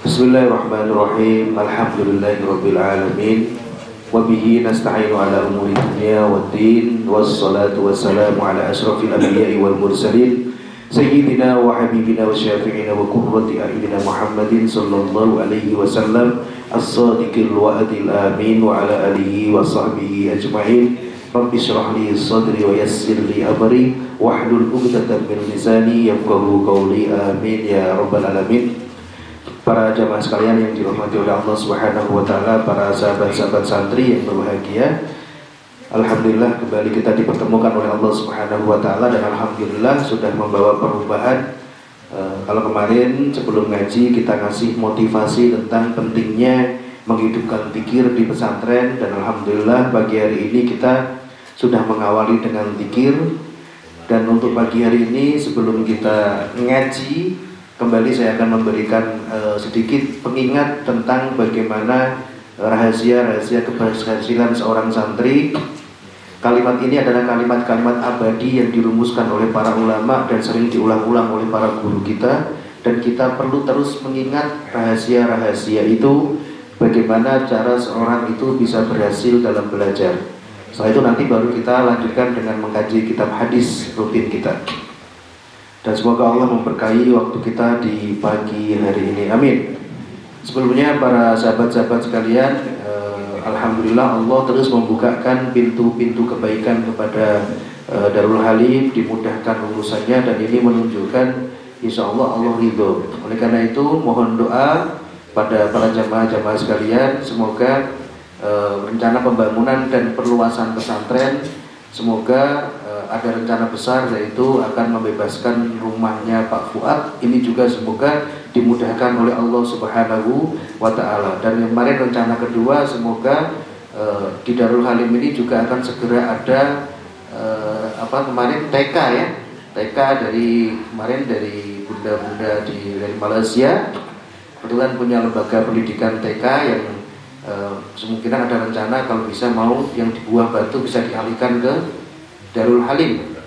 Bismillahirrahmanirrahim. Alhamdulillahirabbil alamin. Wa bihi nasta'inu ala umuri dunya waddin. Wassalatu wassalamu ala asrafil anbiya'i wal mursalin. Sayyidina wa habibina wa syafi'ina wa qurrati a'yunina Muhammadin sallallahu alaihi wasallam as-sadiqil wa'dil amin wa ala alihi wa sahbihi ajma'in. Rabbi syrah li sadri wa yassir li amri wahlul 'uqdatam min lisani yafqahu qawli amin ya rabbal alamin para jamaah sekalian yang dirahmati oleh Allah Subhanahu wa taala, para sahabat-sahabat santri yang berbahagia. Alhamdulillah kembali kita dipertemukan oleh Allah Subhanahu wa taala dan alhamdulillah sudah membawa perubahan. E, kalau kemarin sebelum ngaji kita ngasih motivasi tentang pentingnya menghidupkan pikir di pesantren dan alhamdulillah pagi hari ini kita sudah mengawali dengan pikir dan untuk pagi hari ini sebelum kita ngaji kembali saya akan memberikan uh, sedikit pengingat tentang bagaimana rahasia-rahasia keberhasilan seorang santri. Kalimat ini adalah kalimat-kalimat abadi yang dirumuskan oleh para ulama dan sering diulang-ulang oleh para guru kita dan kita perlu terus mengingat rahasia-rahasia itu bagaimana cara seorang itu bisa berhasil dalam belajar. Setelah itu nanti baru kita lanjutkan dengan mengkaji kitab hadis rutin kita. Dan semoga Allah memberkahi waktu kita di pagi hari ini. Amin. Sebelumnya para sahabat-sahabat sekalian, eh, Alhamdulillah Allah terus membukakan pintu-pintu kebaikan kepada eh, Darul Halim, dimudahkan urusannya dan ini menunjukkan Insya Allah Allah ridho. Oleh karena itu mohon doa pada para jamaah-jamaah sekalian, semoga eh, rencana pembangunan dan perluasan pesantren Semoga ada rencana besar yaitu akan membebaskan rumahnya Pak Fuad. Ini juga semoga dimudahkan oleh Allah Subhanahu wa taala. Dan kemarin rencana kedua semoga uh, di Darul Halim ini juga akan segera ada uh, apa kemarin TK ya. TK dari kemarin dari bunda-bunda di dari Malaysia. Kebetulan punya lembaga pendidikan TK yang kemungkinan ada rencana kalau bisa mau yang di buah batu bisa dialihkan ke Darul Halim.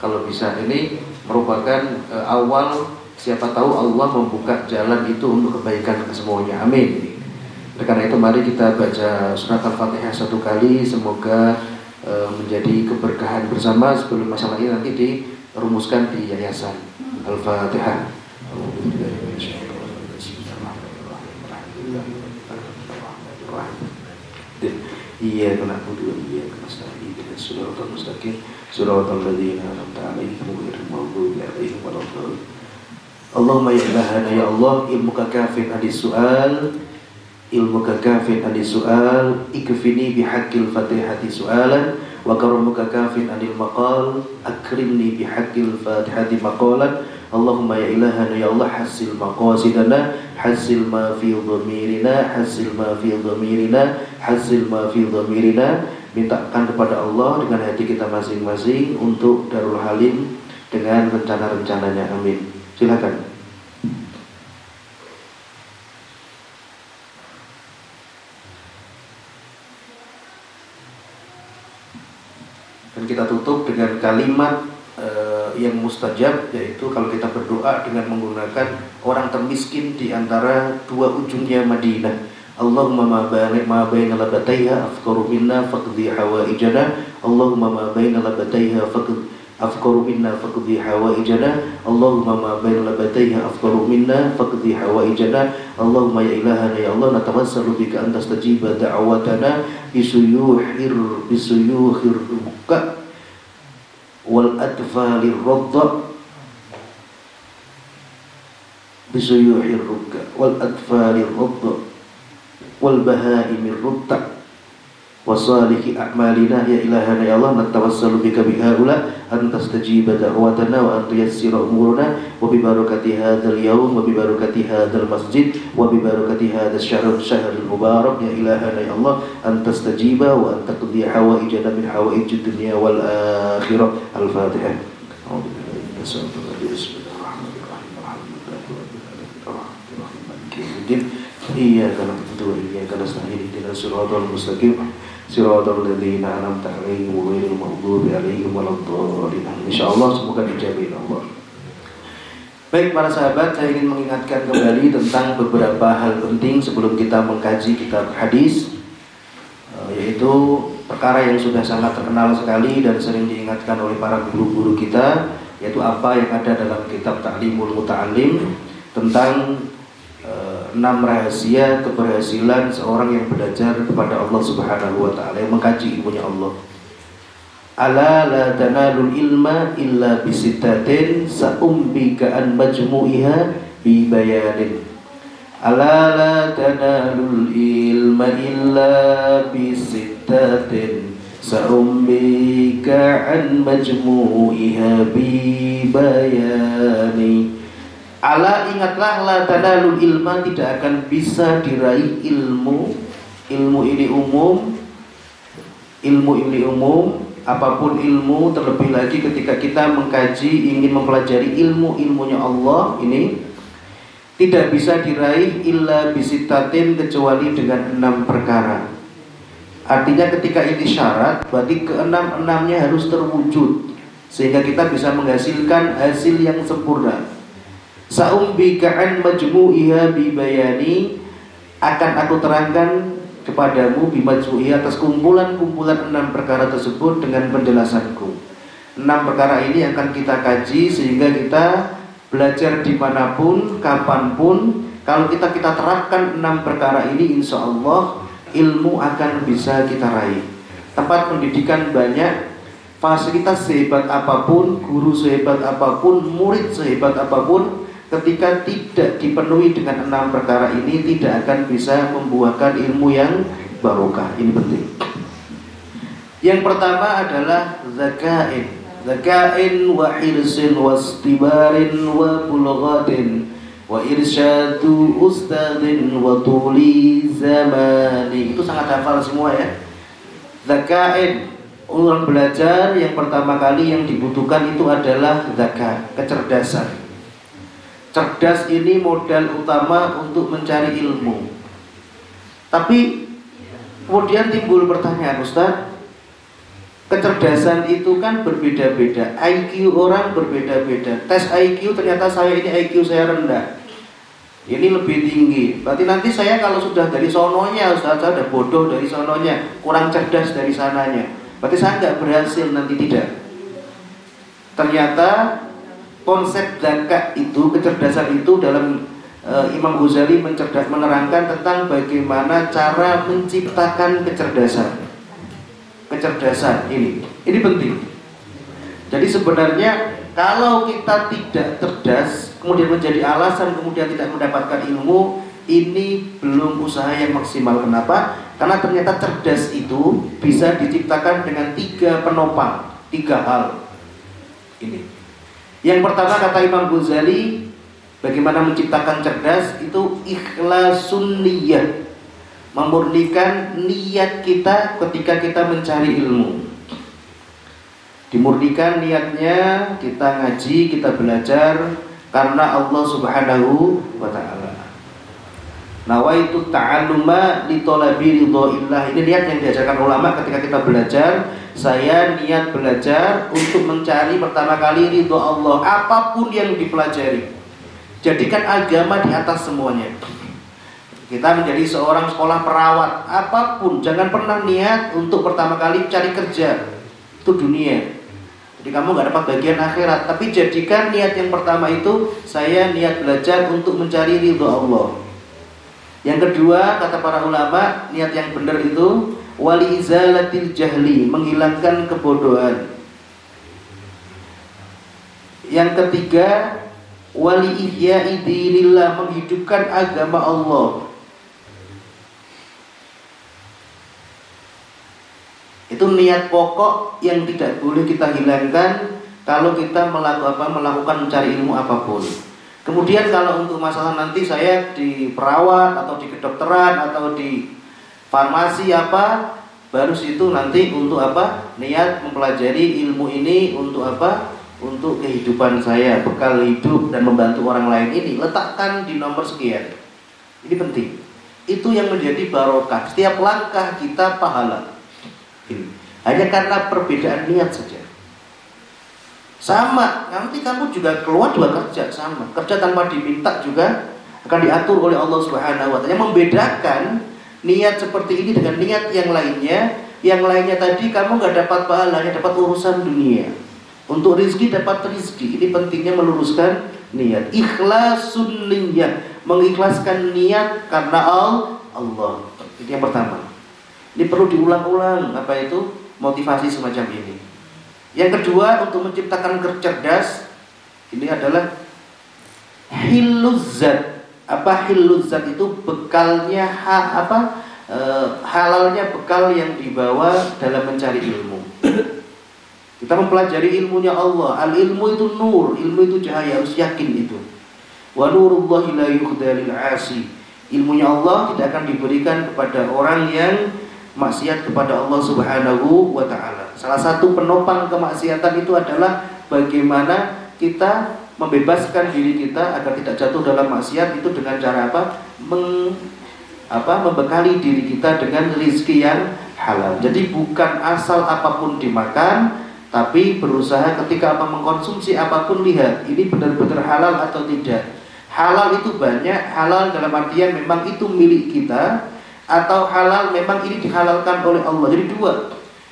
Kalau bisa ini merupakan e, awal siapa tahu Allah membuka jalan itu untuk kebaikan semuanya. Amin. Karena itu mari kita baca surat Al-Fatihah satu kali. Semoga e, menjadi keberkahan bersama sebelum masalah ini nanti dirumuskan di yayasan Al-Fatihah. Iya, kena butuh, iya. الصراط المستقيم صراط الذين أنعمت عليهم غير المغضوب عليهم ولا الضالين اللهم يا إلهنا يا الله ilmuka kafin adis su'al ilmuka kafin adis su'al ikfini bihaqqil fatihati su'alan wa karamuka kafin anil maqal akrimni bihaqqil fatihati maqalan Allahumma ya ilahana ya Allah hasil maqasidana hasil ma fi dhamirina hasil ma fi dhamirina hasil ma fi dhamirina mintakan kepada Allah dengan hati kita masing-masing untuk Darul Halim dengan rencana-rencananya. Amin. Silakan. Dan kita tutup dengan kalimat yang mustajab yaitu kalau kita berdoa dengan menggunakan orang termiskin di antara dua ujungnya Madinah. Allahumma ma baina ma baina labataiha afqaru minna faqdi hawaijana. Allahumma ma baina labataiha faqdi afqaru minna faqdi hawaijana. Allahumma ma baina labataiha afqaru minna faqdi hawaijana. Allahumma ya ilahana ya Allah natawassalu bika an tastajiba da'watana bisuyuhir bisuyuhir buka wal adfalir radda bisuyuhir rukka wal adfalir radda wal bahaimir rutta wasalihi a'malina ya ilahana ya Allah natawassalu bika bihaula an tastajiba da'watana wa an tuyassira umuruna wa bi barakati hadzal yawm wa bi barakati hadzal masjid wa bi barakati hadzal syahr syahr mubarak ya ilahana ya Allah an tastajiba wa an taqdi hawaijana min hawaijid dunya wal akhirah maghdubi 'alaihim waladdallin. Insyaallah semoga dijabin Allah. Baik para sahabat, saya ingin mengingatkan kembali tentang beberapa hal penting sebelum kita mengkaji kitab hadis eh, yaitu perkara yang sudah sangat terkenal sekali dan sering diingatkan oleh para guru-guru kita yaitu apa yang ada dalam kitab Ta'limul Muta'alim tentang enam rahasia keberhasilan seorang yang belajar kepada Allah Subhanahu wa taala yang mengkaji ilmunya Allah. Ala la tanalul ilma illa bisittatin sa'umbika an majmu'iha bi bayanin. Ala la tanalul ilma illa bisittatin sa'umbika an majmu'iha bi bayani. Ala ingatlah la tanalul ilma tidak akan bisa diraih ilmu ilmu ini umum ilmu ini umum apa pun ilmu terlebih lagi ketika kita mengkaji ingin mempelajari ilmu-ilmunya Allah ini tidak bisa diraih illa bisitatin kecuali dengan enam perkara. Artinya ketika ini syarat berarti keenam-enamnya harus terwujud sehingga kita bisa menghasilkan hasil yang sempurna. Sa'umbika an majmu'iha bi bayani akan aku terangkan kepadamu bimajmu'i atas kumpulan-kumpulan enam perkara tersebut dengan penjelasanku. Enam perkara ini akan kita kaji sehingga kita belajar di mana pun, kapan pun. Kalau kita kita terapkan enam perkara ini, insya Allah ilmu akan bisa kita raih. Tempat pendidikan banyak, fasilitas sehebat apa pun, guru sehebat apa pun, murid sehebat apa pun, ketika tidak dipenuhi dengan enam perkara ini tidak akan bisa membuahkan ilmu yang barokah. Ini penting. Yang pertama adalah zakain. Zakain wa hirsin wa istibarin wa bulghatin wa irsyadu ustadin wa tuli zamani. Itu sangat hafal semua ya. Zakain Orang belajar yang pertama kali yang dibutuhkan itu adalah zakat, kecerdasan Cerdas ini modal utama untuk mencari ilmu. Tapi kemudian timbul pertanyaan Ustaz, kecerdasan itu kan berbeda-beda. IQ orang berbeda-beda. Tes IQ ternyata saya ini IQ saya rendah. Ini lebih tinggi. Berarti nanti saya kalau sudah dari sononya Ustaz, saya ada bodoh dari sononya, kurang cerdas dari sananya. Berarti saya nggak berhasil nanti tidak. Ternyata konsep zakat itu kecerdasan itu dalam uh, Imam Ghazali mencerdas menerangkan tentang bagaimana cara menciptakan kecerdasan. Kecerdasan ini. Ini penting. Jadi sebenarnya kalau kita tidak cerdas kemudian menjadi alasan kemudian tidak mendapatkan ilmu ini belum usaha yang maksimal. Kenapa? Karena ternyata cerdas itu bisa diciptakan dengan tiga penopang tiga hal. Ini yang pertama kata Imam Ghazali Bagaimana menciptakan cerdas itu ikhlasun niyat Memurnikan niat kita ketika kita mencari ilmu. Dimurnikan niatnya kita ngaji, kita belajar Karena Allah subhanahu wa ta'ala. Nawaitu ta'aluma litolabi ridhoillah. Ini niat yang diajarkan ulama ketika kita belajar saya niat belajar untuk mencari pertama kali ridho Allah apa pun yang dipelajari. Jadikan agama di atas semuanya. Kita menjadi seorang sekolah perawat apa pun jangan pernah niat untuk pertama kali cari kerja itu dunia. Jadi kamu nggak dapat bagian akhirat, tapi jadikan niat yang pertama itu saya niat belajar untuk mencari ridho Allah. Yang kedua kata para ulama niat yang benar itu wali izalatil jahli menghilangkan kebodohan. Yang ketiga wali ihya dinillah menghidupkan agama Allah. Itu niat pokok yang tidak boleh kita hilangkan kalau kita melakukan apa melakukan mencari ilmu apa pun. Kemudian kalau untuk masalah nanti saya di perawat atau di kedokteran atau di farmasi apa? Baru situ nanti untuk apa? Niat mempelajari ilmu ini untuk apa? Untuk kehidupan saya bekal hidup dan membantu orang lain ini. Letakkan di nomor sekian. Ini penting. Itu yang menjadi barokah. Setiap langkah kita pahala. Ini. hanya karena perbedaan niat saja. Sama, nanti kamu juga keluar juga kerja. Sama. Kerja tanpa diminta juga akan diatur oleh Allah Subhanahu wa taala. Yang membedakan niat seperti ini dengan niat yang lainnya, yang lainnya tadi kamu nggak dapat pahalanya, dapat urusan dunia. Untuk rizki dapat rizki. Ini pentingnya meluruskan niat. Ikhlasun niat, mengikhlaskan niat karena Allah. Ini yang pertama. Ini perlu diulang-ulang apa itu motivasi semacam ini. Yang kedua untuk menciptakan kecerdas ini adalah hiluzat. Apa hiluzat itu bekalnya ha, apa e, halalnya bekal yang dibawa dalam mencari ilmu. Kita mempelajari ilmunya Allah. Al ilmu itu nur, ilmu itu cahaya, harus yakin itu. Wa nurullahi la asi. Ilmunya Allah tidak akan diberikan kepada orang yang maksiat kepada Allah Subhanahu wa taala. Salah satu penopang kemaksiatan itu adalah bagaimana kita membebaskan diri kita agar tidak jatuh dalam maksiat itu dengan cara apa? Meng, apa membekali diri kita dengan rizki yang halal. Jadi bukan asal apa pun dimakan, tapi berusaha ketika apa mengkonsumsi apa pun lihat ini benar-benar halal atau tidak. Halal itu banyak, halal dalam artian memang itu milik kita, atau halal memang ini dihalalkan oleh Allah. Jadi dua.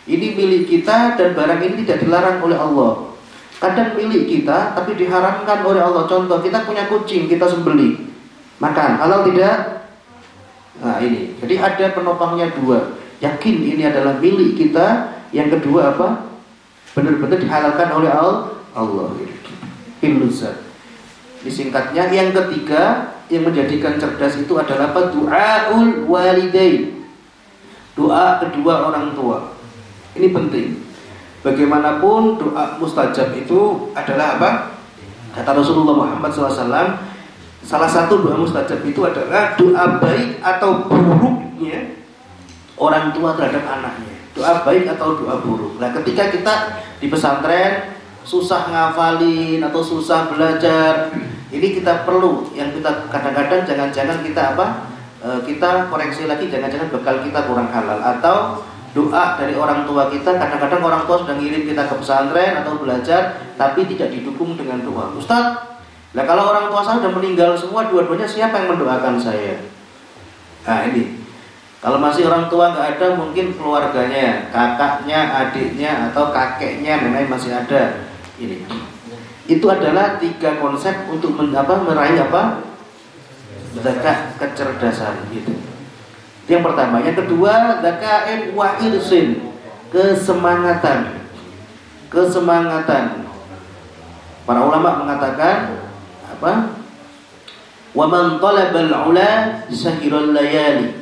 Ini milik kita dan barang ini tidak dilarang oleh Allah. Kadang milik kita tapi diharamkan oleh Allah. Contoh kita punya kucing, kita sembeli. Makan, halal tidak? Nah ini. Jadi ada penopangnya dua. Yakin ini adalah milik kita. Yang kedua apa? Benar-benar dihalalkan oleh Allah. Iluzat. Ini singkatnya. Yang ketiga, yang menjadikan cerdas itu adalah apa? Doaul walidain. Doa kedua orang tua. Ini penting. Bagaimanapun doa mustajab itu adalah apa? Kata Rasulullah Muhammad SAW, salah satu doa mustajab itu adalah doa baik atau buruknya orang tua terhadap anaknya. Doa baik atau doa buruk. Nah, ketika kita di pesantren susah ngafalin atau susah belajar, ini kita perlu yang kita kadang-kadang jangan-jangan kita apa? E, kita koreksi lagi jangan-jangan bekal kita kurang halal atau doa dari orang tua kita kadang-kadang orang tua sudah ngirim kita ke pesantren atau belajar tapi tidak didukung dengan doa. Ustaz, nah kalau orang tua saya sudah meninggal semua dua-duanya siapa yang mendoakan saya? Nah ini kalau masih orang tua nggak ada mungkin keluarganya, kakaknya, adiknya atau kakeknya memang masih ada. Ini itu adalah tiga konsep untuk men, apa, meraih apa zakat kecerdasan gitu. Yang pertama, yang kedua zakain wa irsin kesemangatan. Kesemangatan. Para ulama mengatakan apa? Wa man talabal ula sahirul layali.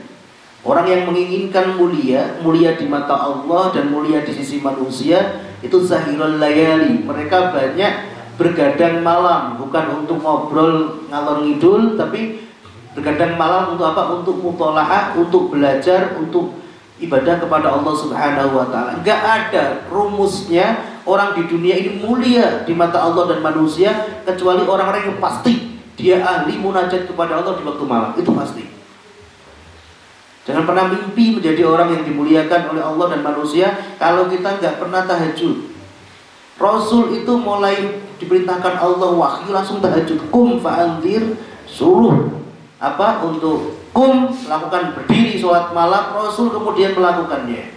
Orang yang menginginkan mulia, mulia di mata Allah dan mulia di sisi manusia, itu zahirul layali. Mereka banyak bergadang malam bukan untuk ngobrol ngalor ngidul tapi bergadang malam untuk apa? Untuk mutolaah untuk belajar untuk ibadah kepada Allah Subhanahu wa taala. Enggak ada rumusnya orang di dunia ini mulia di mata Allah dan manusia kecuali orang-orang yang pasti. Dia ahli munajat kepada Allah di waktu malam. Itu pasti. Jangan pernah mimpi menjadi orang yang dimuliakan oleh Allah dan manusia kalau kita nggak pernah tahajud. Rasul itu mulai diperintahkan Allah wahyu langsung tahajud. Kum fa'andir suruh apa? Untuk kum lakukan berdiri sholat malam Rasul kemudian melakukannya.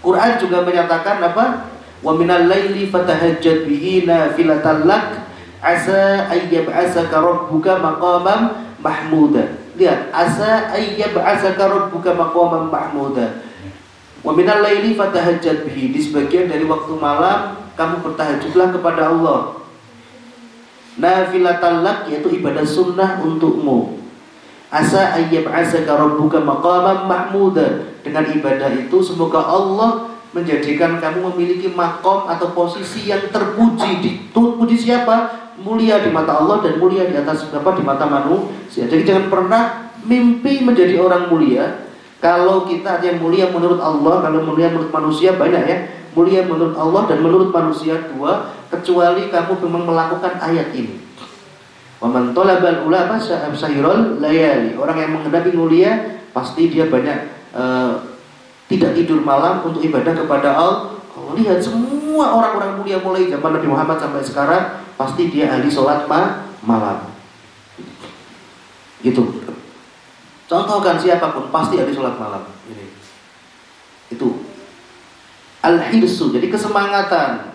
Quran juga menyatakan apa? Wa minal laili fatahajjad bihi nafilatan lak asa ayyab'asaka rabbuka maqamam mahmuda. Lihat asa ayyab'asaka rabbuka maqamam mahmuda. Wa minal laili fatahajjad bihi. Di sebagian dari waktu malam kamu bertahajudlah kepada Allah. Nafilatan lak yaitu ibadah sunnah untukmu asa ayyab asaka rabbuka maqaman mahmuda. Dengan ibadah itu semoga Allah menjadikan kamu memiliki makom atau posisi yang terpuji di puji siapa? Mulia di mata Allah dan mulia di atas apa di mata manusia. Jadi jangan pernah mimpi menjadi orang mulia. Kalau kita yang mulia menurut Allah kalau mulia menurut manusia banyak ya. Mulia menurut Allah dan menurut manusia dua kecuali kamu memang melakukan ayat ini. Waman tolabal ulama sahirul layali. Orang yang menghadapi mulia pasti dia banyak uh, tidak tidur malam untuk ibadah kepada Kalau lihat semua orang-orang mulia mulai zaman Nabi Muhammad sampai sekarang pasti dia ahli sholat ma malam. Itu. Contohkan siapa pun pasti ahli sholat malam. Ini. Itu. Al-hirsu, jadi kesemangatan.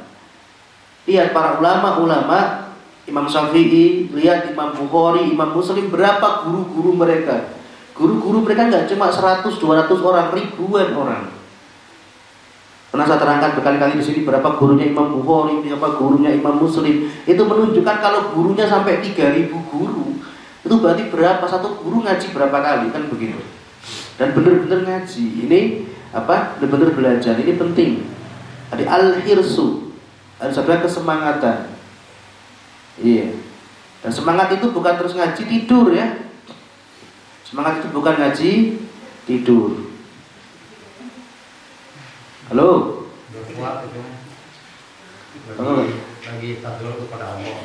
Lihat para ulama-ulama Imam Syafi'i, lihat Imam Bukhari, Imam Muslim berapa guru-guru mereka. Guru-guru mereka nggak cuma 100, 200 orang, ribuan orang. Pernah saya terangkan berkali-kali di sini berapa gurunya Imam Bukhari, berapa gurunya Imam Muslim. Itu menunjukkan kalau gurunya sampai 3000 guru, itu berarti berapa satu guru ngaji berapa kali kan begitu. Dan benar-benar ngaji. Ini apa? Benar-benar belajar. Ini penting. Ada al-hirsu. Ada kesemangatan. Iya. Dan semangat itu bukan terus ngaji tidur ya. Semangat itu bukan ngaji tidur. Halo. Halo. Lagi tadur kepada Allah.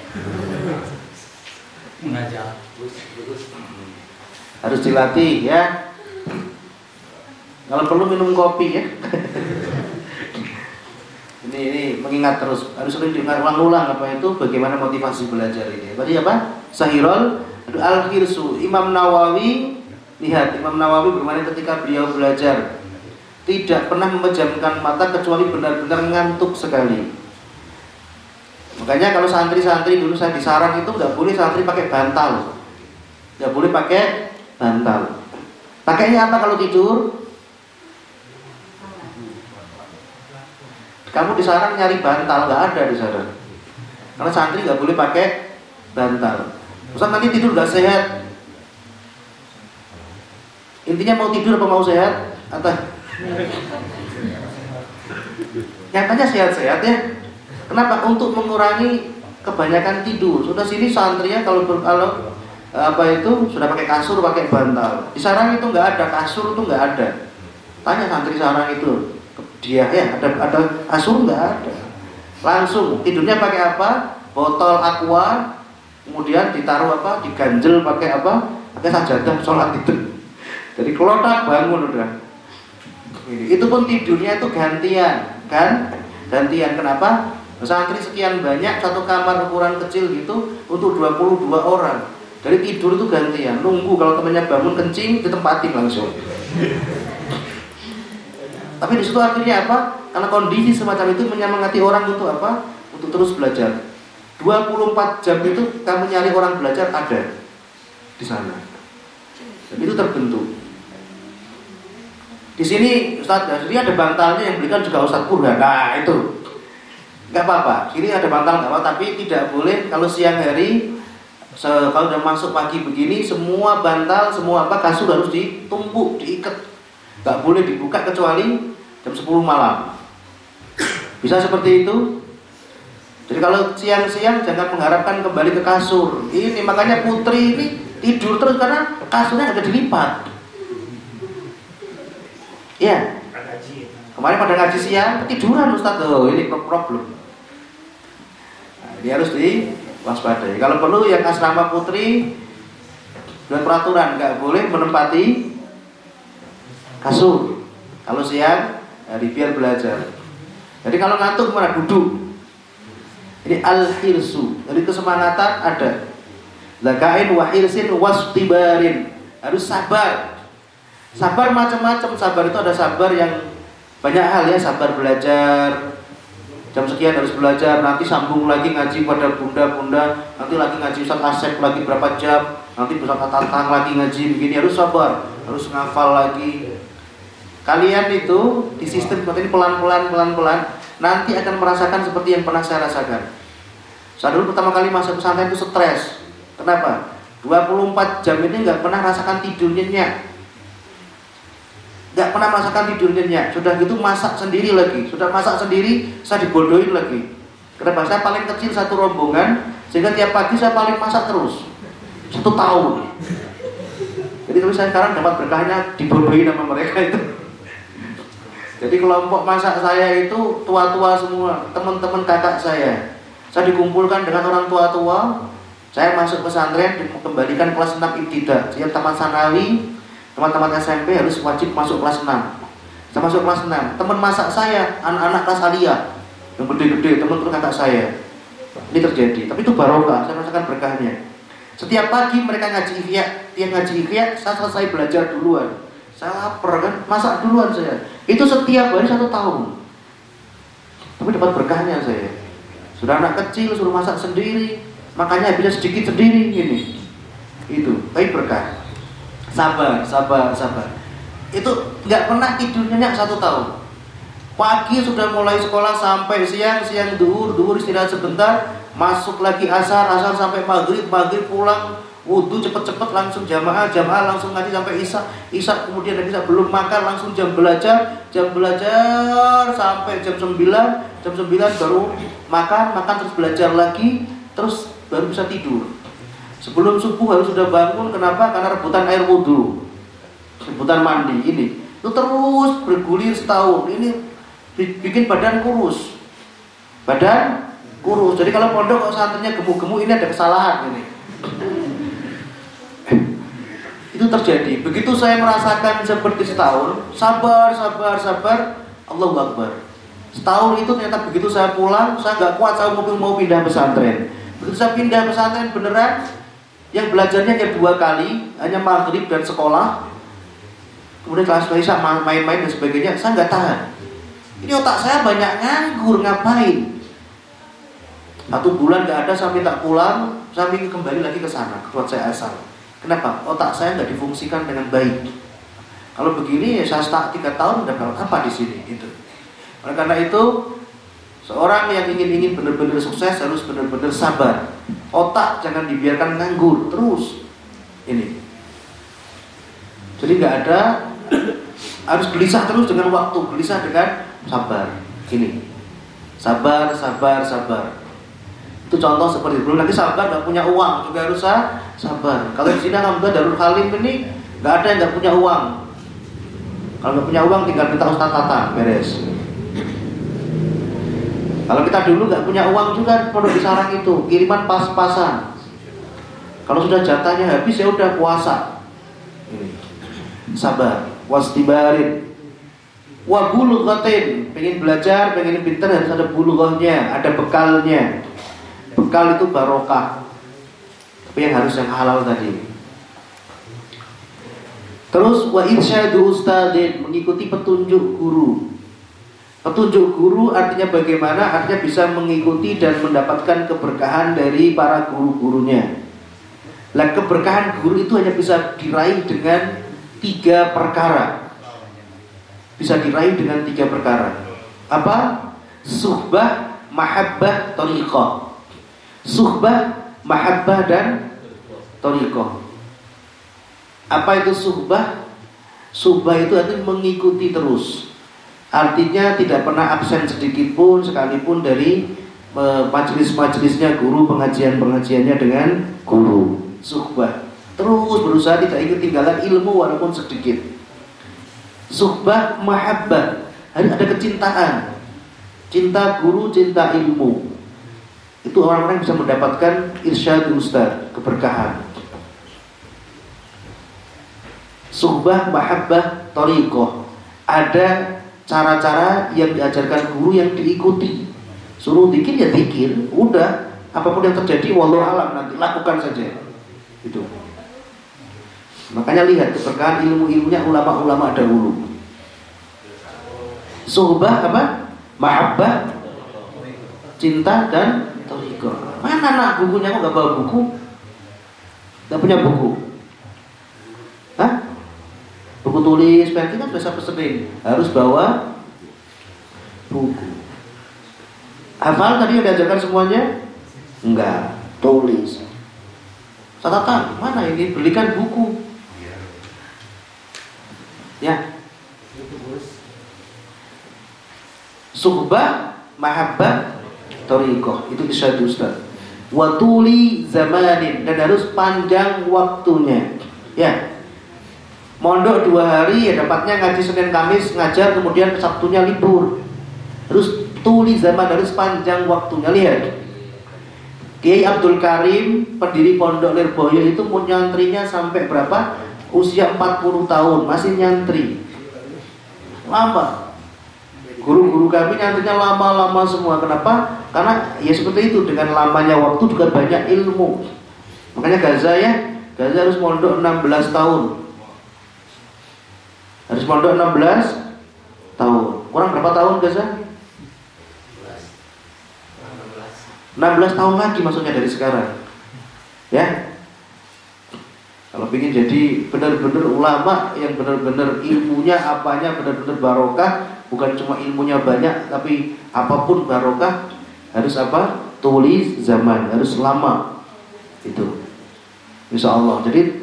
Mengajar. Harus dilatih ya. Kalau perlu minum kopi ya. ini ini mengingat terus harus sering diingat ulang-ulang apa itu bagaimana motivasi belajar ini. Berarti apa? Sahirul al-Hirsu Imam Nawawi lihat Imam Nawawi bagaimana ketika beliau belajar tidak pernah memejamkan mata kecuali benar-benar ngantuk sekali. Makanya kalau santri-santri dulu saya di sarang itu nggak boleh santri pakai bantal, nggak boleh pakai bantal. Pakainya apa kalau tidur? Kamu di sarang nyari bantal nggak ada di sana. Karena santri nggak boleh pakai bantal. Ustaz nanti tidur nggak sehat. Intinya mau tidur apa mau sehat? Atau nyatanya sehat-sehat ya. Kenapa? Untuk mengurangi kebanyakan tidur. Sudah sini santri ya kalau kalau apa itu sudah pakai kasur pakai bantal. Di sarang itu nggak ada kasur itu nggak ada. Tanya santri sarang itu dia ya ada ada kasur nggak ada. Langsung tidurnya pakai apa? Botol aqua kemudian ditaruh apa? Diganjel pakai apa? Pakai sajadah sholat itu jadi kelotak bangun udah. Itu pun tidurnya itu gantian kan? Gantian kenapa? Santri sekian banyak satu kamar ukuran kecil gitu untuk 22 orang. Dari tidur itu gantian. Nunggu kalau temannya bangun kencing ditempatin langsung tapi di situ akhirnya apa? Karena kondisi semacam itu menyemangati orang untuk apa? Untuk terus belajar. 24 jam itu kamu nyari orang belajar ada di sana. Dan itu terbentuk. Di sini Ustaz Dasri ada bantalnya yang belikan juga Ustaz Burhan. Nah itu nggak apa-apa. Sini ada bantal nggak apa, tapi tidak boleh kalau siang hari kalau udah masuk pagi begini semua bantal semua apa kasur harus ditumpuk diikat nggak boleh dibuka kecuali jam 10 malam. Bisa seperti itu? Jadi kalau siang-siang jangan mengharapkan kembali ke kasur. Ini makanya putri ini tidur terus karena kasurnya ada dilipat. Iya. Kemarin pada ngaji siang ketiduran Ustaz. Oh, ini problem. Nah, ini harus diwaspadai. Kalau perlu yang asrama putri dengan peraturan nggak boleh menempati kasur. Kalau siang hari biar belajar. Jadi kalau ngantuk mana duduk. Ini al-hirsu. Jadi kesemangatan ada. Lakain wahirsin wastibarin. Harus sabar. Sabar macam-macam. Sabar itu ada sabar yang banyak hal ya. Sabar belajar. Jam sekian harus belajar. Nanti sambung lagi ngaji pada bunda-bunda. Nanti lagi ngaji Ustaz Asep lagi berapa jam. Nanti Ustaz Tatang lagi ngaji begini. Harus sabar. Harus ngafal lagi Kalian itu di sistem seperti ini pelan-pelan pelan-pelan nanti akan merasakan seperti yang pernah saya rasakan. Saya dulu pertama kali masuk pesantren itu stres. Kenapa? 24 jam ini nggak pernah rasakan tidur nyenyak. Nggak pernah merasakan tidur nyenyak. Sudah gitu masak sendiri lagi. Sudah masak sendiri, saya dibodohin lagi. Kenapa? Saya paling kecil satu rombongan, sehingga tiap pagi saya paling masak terus. Satu tahun. Jadi terus saya sekarang dapat berkahnya dibodohin sama mereka itu. Jadi kelompok masak saya itu tua-tua semua, teman-teman kakak saya. Saya dikumpulkan dengan orang tua-tua. Saya masuk pesantren kembalikan kelas 6 ibtida. Setiap taman sanawi, teman-teman SMP harus wajib masuk kelas 6. Saya masuk kelas 6. Teman masak saya, anak-anak kelas aliyah yang gede-gede, teman-teman kakak saya. Ini terjadi. Tapi itu barokah, saya merasakan berkahnya. Setiap pagi mereka ngaji ikhya, tiap ngaji ikhya, saya selesai belajar duluan. Saya lapar kan, masak duluan saya. Itu setiap hari satu tahun. Tapi dapat berkahnya saya. Sudah anak kecil, suruh masak sendiri, makanya habisnya sedikit sendiri gini. Itu, tapi berkah. Sabar, sabar, sabar. Itu nggak pernah tidurnya satu tahun. Pagi sudah mulai sekolah sampai siang, siang duhur, duhur istirahat sebentar, masuk lagi asar, asar sampai maghrib, maghrib pulang, wudhu cepet-cepet langsung jamaah, jamaah langsung ngaji sampai isya, isya kemudian bisa belum makan langsung jam belajar, jam belajar sampai jam 9, jam 9 baru makan, makan terus belajar lagi, terus baru bisa tidur. Sebelum subuh harus sudah bangun, kenapa? Karena rebutan air wudhu, rebutan mandi ini. Itu terus bergulir setahun. Ini bikin badan kurus. Badan kurus. Jadi kalau pondok kok santrinya gemuk-gemuk ini ada kesalahan ini. Itu terjadi. Begitu saya merasakan seperti setahun, sabar, sabar, sabar, Allah Akbar. Setahun itu ternyata begitu saya pulang, saya nggak kuat, saya mau mau pindah pesantren. Begitu saya pindah pesantren beneran, yang belajarnya hanya dua kali, hanya maghrib dan sekolah. Kemudian kelas Isya main-main dan sebagainya, saya nggak tahan. Ini otak saya banyak nganggur, ngapain? Satu bulan nggak ada, saya minta pulang, saya ingin kembali lagi ke sana, ke saya asal. Kenapa? Otak saya nggak difungsikan dengan baik. Kalau begini, ya saya start tiga tahun udah apa di sini? Itu. Oleh karena itu, seorang yang ingin-ingin benar-benar sukses harus benar-benar sabar. Otak jangan dibiarkan nganggur terus. Ini. Jadi nggak ada harus gelisah terus dengan waktu, gelisah dengan sabar. Ini. Sabar, sabar, sabar. Itu contoh seperti itu. Belum lagi sabar nggak punya uang juga harus sabar. Kalau di sini alhamdulillah Darul Halim ini nggak ada yang nggak punya uang. Kalau nggak punya uang tinggal minta Ustaz Tata beres. Kalau kita dulu nggak punya uang juga pondok di sarang itu kiriman pas-pasan. Kalau sudah jatahnya habis ya udah puasa. Sabar, wastibarin, wa bulughatin pengen belajar pengen pintar harus ada bulughahnya ada bekalnya bekal itu barokah tapi yang harus yang halal tadi terus wa irsyadu ustadin mengikuti petunjuk guru petunjuk guru artinya bagaimana artinya bisa mengikuti dan mendapatkan keberkahan dari para guru-gurunya lah keberkahan guru itu hanya bisa diraih dengan tiga perkara bisa diraih dengan tiga perkara. Apa? Suhbah, mahabbah, tariqah. Suhbah, mahabbah dan tariqah. Apa itu suhbah? Suhbah itu artinya mengikuti terus. Artinya tidak pernah absen sedikit pun sekalipun dari e, majelis-majelisnya guru, pengajian-pengajiannya dengan guru. Suhbah. Terus berusaha tidak ikut tinggalan ilmu walaupun sedikit suhbah mahabbah ada kecintaan cinta guru cinta ilmu itu orang-orang bisa mendapatkan irsyad ustaz keberkahan. Suhbah mahabbah torikoh ada cara-cara yang diajarkan guru yang diikuti. Suruh dikir ya dikir udah. Apa pun yang terjadi walau alam nanti lakukan saja. Itu. Makanya lihat keberkahan ilmu-ilmunya ulama-ulama dahulu. Suhbah apa? Mahabbah, cinta dan toriko. Mana nak bukunya kok gak bawa buku? Gak punya buku? Hah? Buku tulis, pen kan biasa pesenin. Harus bawa buku. Hafal tadi udah ajarkan semuanya? Enggak, tulis. Catatan, mana ini? Belikan buku. Ya. Suhbah, mahabbah, torikoh itu isyadu ustaz. Watuli zamanin dan harus panjang waktunya. Ya. Mondok dua hari ya dapatnya ngaji Senin Kamis ngajar kemudian Sabtunya libur. Terus tuli zaman harus panjang waktunya lihat. Kiai Abdul Karim pendiri Pondok Lirboyo itu punya sampai berapa? usia 40 tahun masih nyantri lama. Guru-guru kami nyantrinya lama-lama semua. Kenapa? Karena ya seperti itu dengan lamanya waktu juga banyak ilmu. Makanya Gaza ya, Gaza harus mondok 16 tahun. Harus mondok 16 tahun. Kurang berapa tahun Gaza? 16 tahun lagi maksudnya dari sekarang. Ya. Kalau ingin jadi benar-benar ulama yang benar-benar ilmunya apanya benar-benar barokah, bukan cuma ilmunya banyak tapi apa pun barokah harus apa? Tulis zaman, harus lama. Itu. Insya Allah. Jadi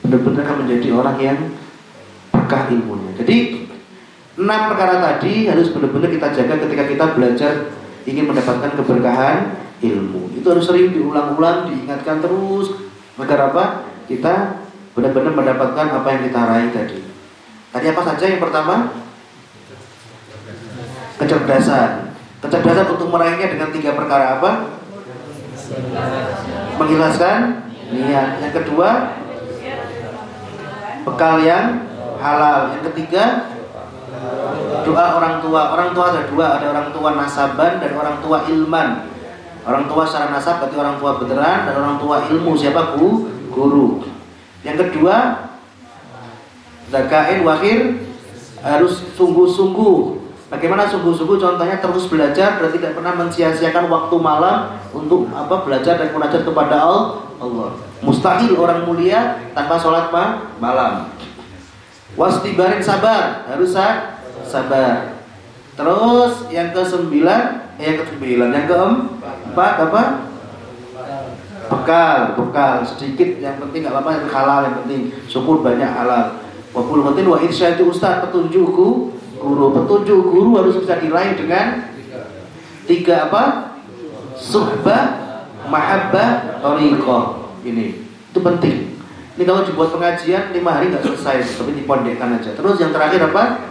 benar-benar akan menjadi orang yang berkah ilmunya. Jadi enam perkara tadi harus benar-benar kita jaga ketika kita belajar ingin mendapatkan keberkahan ilmu. Itu harus sering diulang-ulang, diingatkan terus agar apa? Kita benar-benar mendapatkan apa yang kita raih tadi. Tadi apa saja yang pertama? Kecerdasan. Kecerdasan untuk meraihnya dengan tiga perkara apa? Mengikhlaskan niat. Yang kedua, bekal yang halal. Yang ketiga, doa orang tua. Orang tua ada dua, ada orang tua nasaban dan orang tua ilman. Orang tua secara nasab berarti orang tua beneran dan orang tua ilmu siapa bu? Guru. Yang kedua, zakain wakil harus sungguh-sungguh. Bagaimana sungguh-sungguh? Contohnya terus belajar dan tidak pernah mensia-siakan waktu malam untuk apa belajar dan munajat kepada Allah. Mustahil orang mulia tanpa sholat malam. Wastibarin sabar, harus sabar. Terus yang ke sembilan, eh, yang ke sembilan, yang ke empat apa? Bekal, bekal sedikit yang penting nggak apa-apa yang halal yang penting syukur banyak halal. Wabul penting wa itu ustaz petunjukku guru petunjuk guru harus bisa diraih dengan tiga apa? Suhbah, mahabbah, tariqah. Ini itu penting. Ini kalau dibuat pengajian lima hari nggak selesai, tapi dipondekkan aja. Terus yang terakhir apa?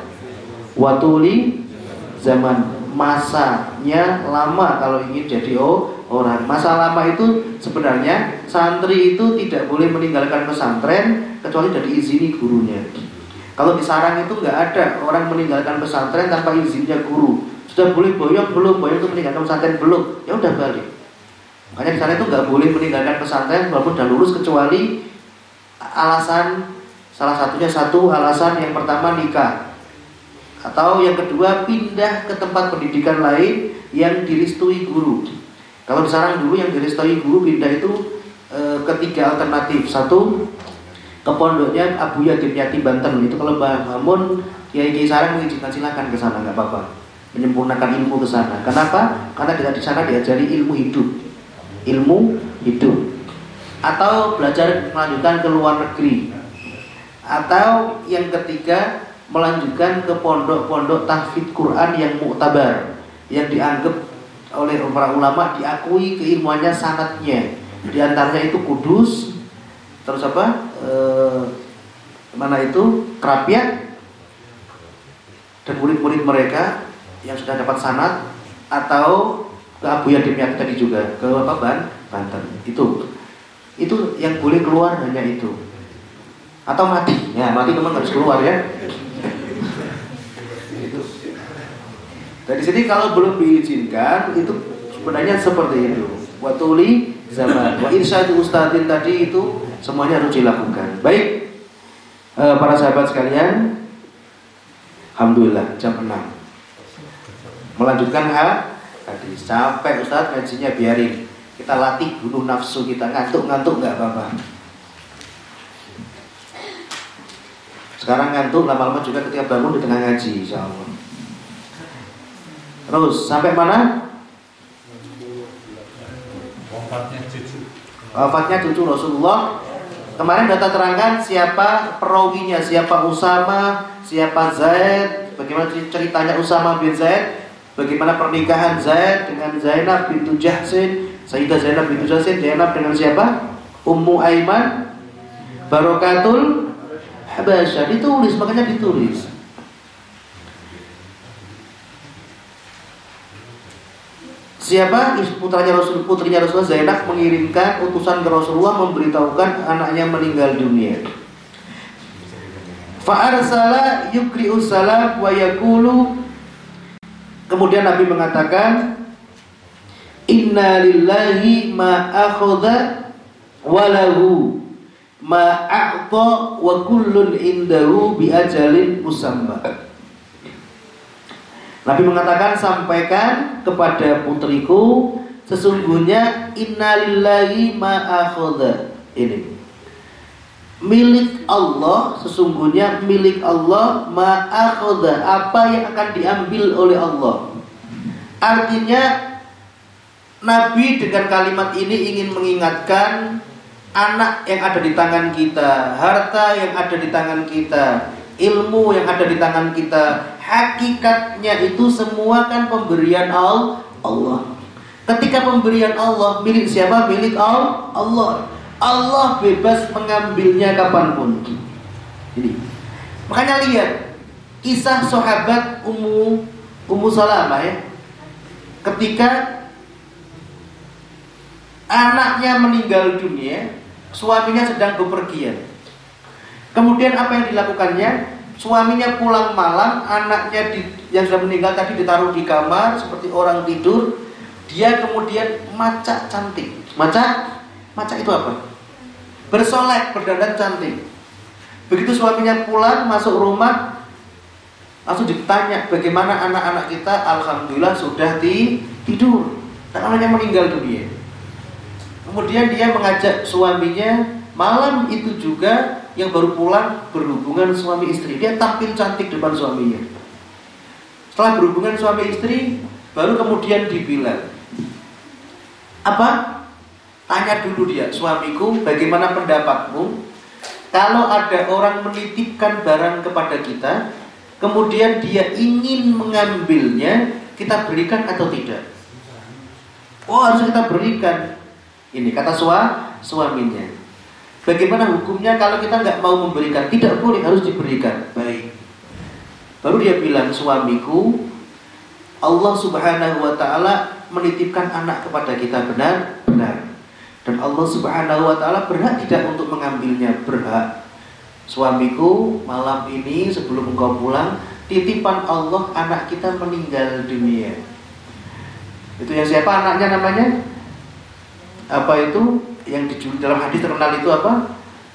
Watuli zaman masanya lama kalau ingin jadi oh, orang. Masa lama itu sebenarnya santri itu tidak boleh meninggalkan pesantren kecuali dari izini gurunya. Kalau di sarang itu nggak ada orang meninggalkan pesantren tanpa izinnya guru. Sudah boleh boyong belum? Boyong itu meninggalkan pesantren belum? Ya udah balik. Makanya di sana itu nggak boleh meninggalkan pesantren walaupun sudah lulus kecuali alasan salah satunya satu alasan yang pertama nikah atau yang kedua pindah ke tempat pendidikan lain yang diristui guru. Kalau di sarang dulu yang diristui guru pindah itu e, ketiga alternatif. Satu ke pondoknya Abu Yadim Yati Banten itu kalau Mamun Kiai Kiai Sarang mengizinkan silakan ke sana nggak apa-apa menyempurnakan ilmu ke sana. Kenapa? Karena di sana diajari ilmu hidup, ilmu hidup. Atau belajar melanjutkan ke luar negeri. Atau yang ketiga melanjutkan ke pondok-pondok tahfidz Quran yang muktabar yang dianggap oleh para ulama diakui keilmuannya sanatnya di antaranya itu kudus terus apa e, mana itu? Kerapiat dan murid-murid mereka yang sudah dapat sanat atau ke Abu yang tadi juga ke apa Ban Banten. Itu. Itu yang boleh keluar hanya itu. Atau mati. Ya mati memang harus keluar ya. Dari sini kalau belum diizinkan itu sebenarnya seperti itu. Watuli zaman. Wa irsyadu ustadin tadi itu semuanya harus dilakukan. Baik. E, para sahabat sekalian, alhamdulillah jam 6. Melanjutkan hal tadi sampai Ustaz ngajinya biarin. Kita latih bunuh nafsu kita ngantuk-ngantuk nggak apa-apa. Sekarang ngantuk lama-lama juga ketika bangun di tengah ngaji, insya Allah. Terus sampai mana? Wafatnya cucu. Wafatnya cucu Rasulullah. Kemarin data terangkan siapa perawinya, siapa Usama, siapa Zaid, bagaimana ceritanya Usama bin Zaid, bagaimana pernikahan Zaid dengan Zainab bintu Jahsin, Sayyidah Zainab bintu Jahsin, Zainab dengan siapa? Ummu Aiman, Barokatul Habasyah ditulis, makanya ditulis. Siapa putranya Rasul putrinya Rasulullah Zainab mengirimkan utusan ke Rasulullah memberitahukan anaknya meninggal dunia. Fa'arsala yukri'u salam wa yakulu Kemudian Nabi mengatakan Inna lillahi ma akhadha walahu ma a'ta wa kullun indahu bi ajalin musamma. Nabi mengatakan sampaikan kepada putriku sesungguhnya innalillahi ma akhadha. Ini milik Allah sesungguhnya milik Allah ma'akhoda apa yang akan diambil oleh Allah artinya Nabi dengan kalimat ini ingin mengingatkan anak yang ada di tangan kita harta yang ada di tangan kita ilmu yang ada di tangan kita hakikatnya itu semua kan pemberian Allah ketika pemberian Allah milik siapa milik Allah Allah bebas mengambilnya kapan pun. Ini. Makanya lihat kisah sahabat Ummu Ummu Salamah ya. Ketika anaknya meninggal dunia, suaminya sedang bepergian. Kemudian apa yang dilakukannya? Suaminya pulang malam, anaknya di, yang sudah meninggal tadi ditaruh di kamar seperti orang tidur. Dia kemudian macak cantik. Macak Maca itu apa? Bersolek, berdandan cantik. Begitu suaminya pulang masuk rumah, langsung ditanya bagaimana anak-anak kita. Alhamdulillah sudah di tidur. Dan anaknya meninggal dunia. Kemudian dia mengajak suaminya malam itu juga yang baru pulang berhubungan suami istri. Dia tampil cantik depan suaminya. Setelah berhubungan suami istri, baru kemudian dibilang, apa? Tanya dulu dia, suamiku, bagaimana pendapatmu? Kalau ada orang menitipkan barang kepada kita, kemudian dia ingin mengambilnya, kita berikan atau tidak? Oh, harus kita berikan. Ini kata sua, suaminya. Bagaimana hukumnya kalau kita nggak mau memberikan? Tidak boleh, harus diberikan. Baik. Baru dia bilang, suamiku, Allah Subhanahu wa taala menitipkan anak kepada kita benar, benar. Dan Allah Subhanahu wa taala berhak tidak untuk mengambilnya, berhak. Suamiku, malam ini sebelum engkau pulang, titipan Allah anak kita meninggal dunia. Itu yang siapa anaknya namanya? Apa itu? Yang di dalam hadis terkenal itu apa?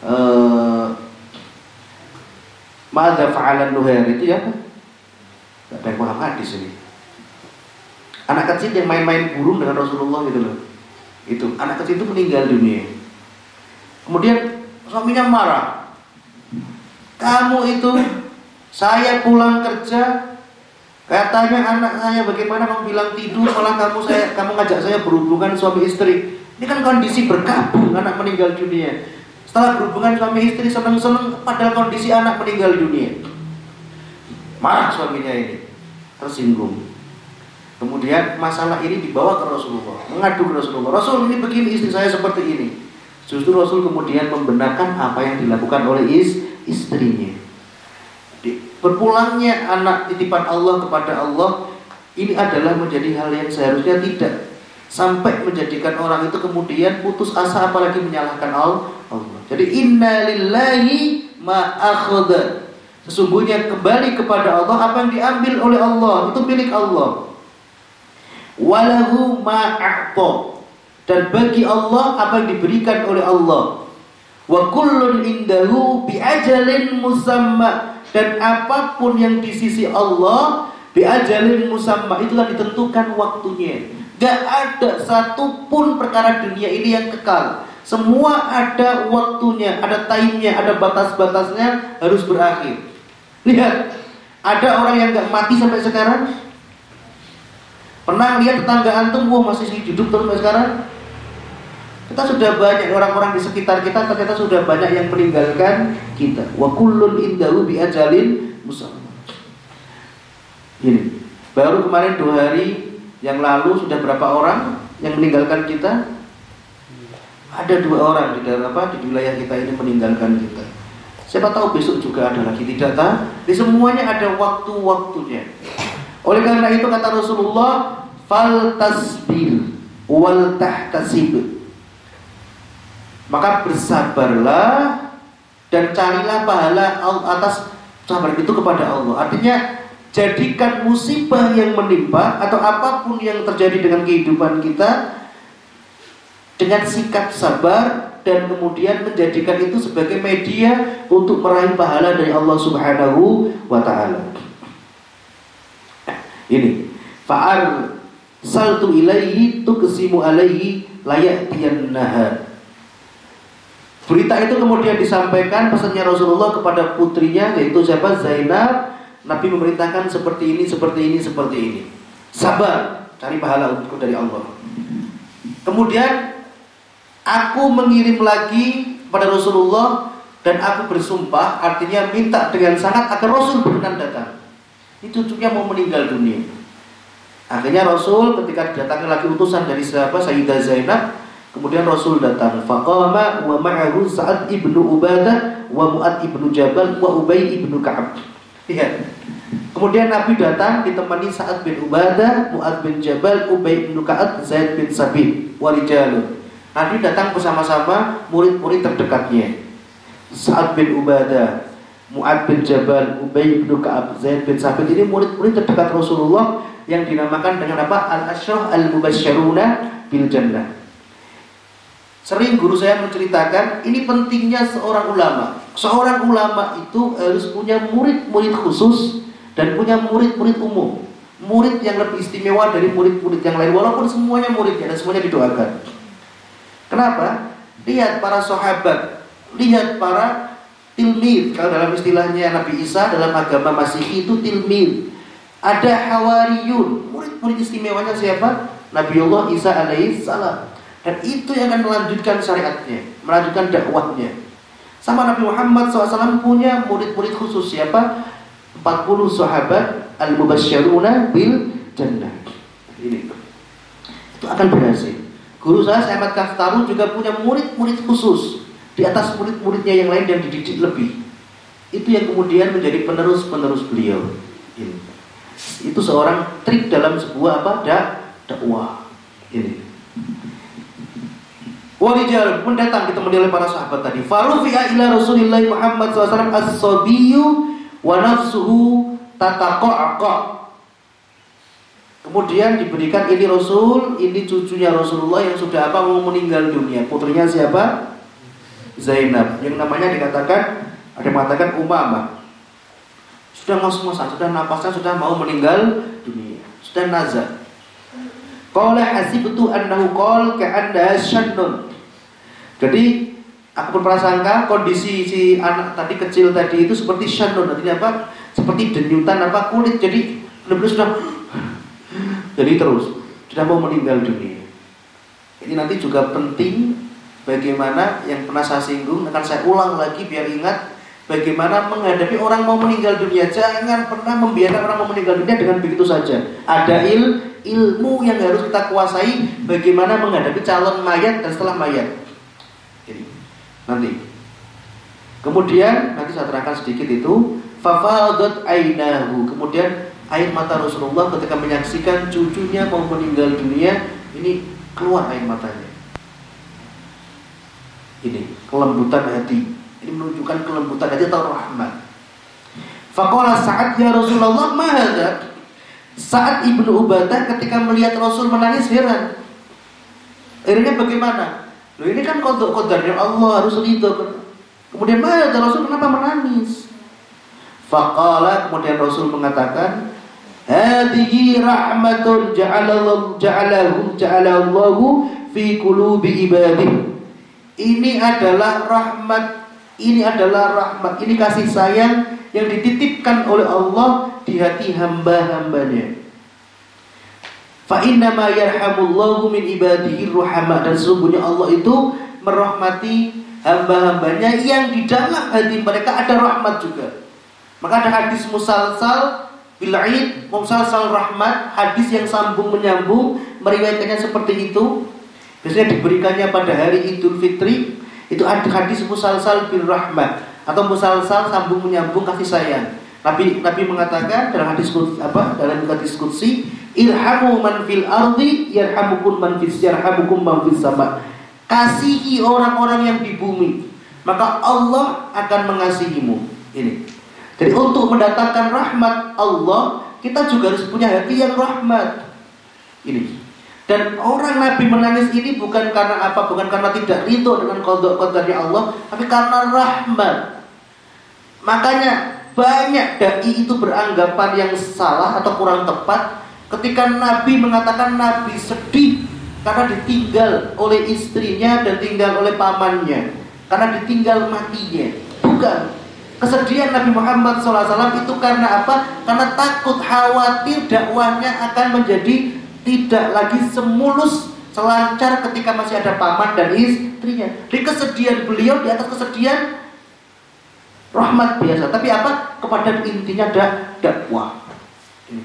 Eh Mada fa'alan Nuhair itu ya apa? Gak ada yang hadis ini. Anak kecil yang main-main burung dengan Rasulullah gitu loh. Itu anak kecil itu meninggal dunia. Kemudian suaminya marah. Kamu itu saya pulang kerja katanya anak saya bagaimana kamu bilang tidur malah kamu saya kamu ngajak saya berhubungan suami istri. Ini kan kondisi berkabung anak meninggal dunia. Setelah berhubungan suami istri seneng-seneng padahal kondisi anak meninggal dunia. Marah suaminya ini, tersinggung. Kemudian masalah ini dibawa ke Rasulullah, mengadu ke Rasulullah. Rasul ini begini istri saya seperti ini. Justru Rasul kemudian membenarkan apa yang dilakukan oleh is, istrinya. Di, berpulangnya anak titipan Allah kepada Allah ini adalah menjadi hal yang seharusnya tidak sampai menjadikan orang itu kemudian putus asa apalagi menyalahkan Allah. Jadi innalillahi ma. Sesungguhnya kembali kepada Allah apa yang diambil oleh Allah itu milik Allah. Walahu ma'a'ta dan bagi Allah apa yang diberikan oleh Allah. Wa kullun indahu bi ajalin musamma. Dan apa pun yang di sisi Allah bi ajalin musamma itulah ditentukan waktunya gak ada satupun perkara dunia ini yang kekal semua ada waktunya ada timenya ada batas-batasnya harus berakhir lihat ada orang yang gak mati sampai sekarang Pernah lihat tetangga antum, wah masih hidup terus sampai sekarang? Kita sudah banyak orang-orang di sekitar kita ternyata sudah banyak yang meninggalkan kita. Wa kullun indahu bi ajalin musamma. Ini. Baru kemarin dua hari yang lalu sudah berapa orang yang meninggalkan kita? Ada dua orang di dalam apa di wilayah kita ini meninggalkan kita. Siapa tahu besok juga ada lagi tidak tahu. Di semuanya ada waktu-waktunya. Oleh karena itu kata Rasulullah, fal tasbir wal tahtasib. Maka bersabarlah dan carilah pahala atas sabar itu kepada Allah. Artinya jadikan musibah yang menimpa atau apa pun yang terjadi dengan kehidupan kita dengan sikap sabar dan kemudian menjadikan itu sebagai media untuk meraih pahala dari Allah Subhanahu wa taala. Ini fa'ar saltu ilaihi tuqsimu alaihi layatiyannaha. Berita itu kemudian disampaikan pesannya Rasulullah kepada putrinya yaitu siapa Zainab. Nabi memerintahkan seperti ini, seperti ini, seperti ini. Sabar, cari pahala untuk dari Allah. Kemudian aku mengirim lagi pada Rasulullah dan aku bersumpah artinya minta dengan sangat agar Rasul berkenan datang. Ini cucunya mau meninggal dunia. Akhirnya Rasul ketika didatangi lagi utusan dari siapa Sayyidah Zainab Kemudian Rasul datang. Faqama wa ma'ahu Sa'ad ibnu Ubadah wa Mu'ad ibnu Jabal wa Ubay ibnu Ka'ab. Lihat. Kemudian Nabi datang ditemani Sa'ad bin Ubadah, Mu'ad bin Jabal, Ubay ibnu Ka'ab, Zaid bin Sabit, wa rijalun. Nabi datang bersama-sama murid-murid terdekatnya. Sa'ad bin Ubadah, Mu'ad bin Jabal, Ubay bin Ka'ab, Zaid bin Sabit ini murid-murid terdekat Rasulullah yang dinamakan dengan apa? Al-Asyrah Al-Mubasysyaruna bil Jannah. Sering guru saya menceritakan ini pentingnya seorang ulama. Seorang ulama itu harus punya murid-murid khusus dan punya murid-murid umum. Murid yang lebih istimewa dari murid-murid yang lain walaupun semuanya muridnya dan semuanya didoakan. Kenapa? Lihat para sahabat, lihat para tilmid. Kalau dalam istilahnya Nabi Isa dalam agama Masihi itu tilmid. Ada hawariyun, murid-murid istimewanya siapa? Nabiullah Isa alaihissalam. Dan itu yang akan melanjutkan syariatnya, melanjutkan dakwahnya. Sama Nabi Muhammad SAW punya murid-murid khusus siapa? 40 sahabat al-mubasyaruna bil jannah. Ini itu akan berhasil. Guru saya Ahmad Kaftaru juga punya murid-murid khusus di atas murid-muridnya yang lain yang dididik lebih. Itu yang kemudian menjadi penerus-penerus beliau. Ini. Itu seorang trik dalam sebuah apa? dakwah. Ini. Warijal pun datang ditemani oleh para sahabat tadi. Farufi'a ila Rasulillah Muhammad SAW as-sabiyyu wa nafsuhu. Kemudian diberikan ini Rasul, ini cucunya Rasulullah yang sudah apa mau meninggal dunia. Putrinya siapa? Zainab. Yang namanya dikatakan ada yang mengatakan Umamah. Sudah ngos-ngosan, sudah napasnya sudah mau meninggal dunia. Sudah nazar. Qala hasibtu annahu qol ka'anna syannun. Jadi aku berprasangka kondisi si anak tadi kecil tadi itu seperti shanun artinya apa? Seperti denyutan apa kulit. Jadi benar-benar sudah jadi terus sudah mau meninggal dunia. Ini nanti juga penting bagaimana yang pernah saya singgung akan saya ulang lagi biar ingat bagaimana menghadapi orang mau meninggal dunia. Jangan pernah membiarkan orang mau meninggal dunia dengan begitu saja. Ada il, ilmu yang harus kita kuasai bagaimana menghadapi calon mayat dan setelah mayat. Nanti. Kemudian nanti saya terangkan sedikit itu fafadat ainahu. Kemudian air mata Rasulullah ketika menyaksikan cucunya mau meninggal dunia, ini keluar air matanya. Ini kelembutan hati. Ini menunjukkan kelembutan hati atau rahmat. Fakola saat ya Rasulullah mahada. Saat ibnu Ubadah ketika melihat Rasul menangis heran. Akhirnya bagaimana? Loh ini kan kodok kodarnya Allah harus ridho. Kemudian mana Rasul kenapa menangis? Faqala kemudian Rasul mengatakan, "Hadhihi rahmatun ja'alallahu ja'alahu ja'alallahu fi qulubi ibadihi." Ini adalah rahmat, ini adalah rahmat, ini kasih sayang yang dititipkan oleh Allah di hati hamba-hambanya. Fa inna ma yarhamullahu min ibadihi ruhama dan sesungguhnya Allah itu merahmati hamba-hambanya yang di dalam hati mereka ada rahmat juga. Maka ada hadis musalsal bil'id, musalsal rahmat, hadis yang sambung menyambung, meriwayatkannya seperti itu. Biasanya diberikannya pada hari Idul Fitri, itu ada hadis musalsal bil rahmat atau musalsal sambung menyambung kasih sayang. Nabi Nabi mengatakan dalam hadis apa dalam hadis qudsi irhamu man fil ardi yarhamukum man fis yarhamukum man fis sama. Kasihi orang-orang yang di bumi, maka Allah akan mengasihimu. Ini. Jadi untuk mendatangkan rahmat Allah, kita juga harus punya hati yang rahmat. Ini. Dan orang Nabi menangis ini bukan karena apa? Bukan karena tidak ridho dengan kodok kodoknya Allah, tapi karena rahmat. Makanya banyak dai itu beranggapan yang salah atau kurang tepat ketika Nabi mengatakan Nabi sedih karena ditinggal oleh istrinya dan tinggal oleh pamannya karena ditinggal matinya. Bukan, Kesedihan Nabi Muhammad SAW itu karena apa? Karena takut khawatir dakwahnya akan menjadi tidak lagi semulus selancar ketika masih ada paman dan istrinya. Di kesedihan beliau di atas kesedihan rahmat biasa. Tapi apa? Kepada intinya ada dakwah.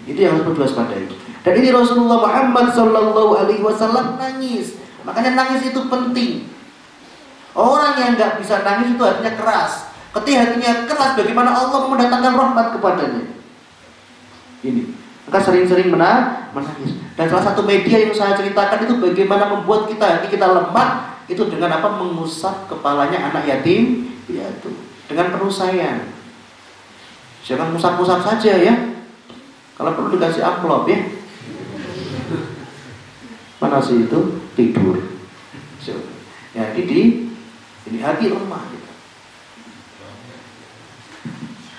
Itu yang harus diwaspadai. Dan ini Rasulullah Muhammad Sallallahu Alaihi Wasallam nangis. Makanya nangis itu penting. Orang yang nggak bisa nangis itu hatinya keras. Ketika hatinya keras, bagaimana Allah mendatangkan rahmat kepadanya? Ini. Maka sering-sering menangis. Dan salah satu media yang saya ceritakan itu bagaimana membuat kita hati kita lemah itu dengan apa? Mengusap kepalanya anak yatim piatu dengan penuh sayang. Jangan musap-musap saja ya. Kalau perlu dikasih amplop ya. Mana sih itu tidur. Ya, jadi ini hati lemah. Gitu.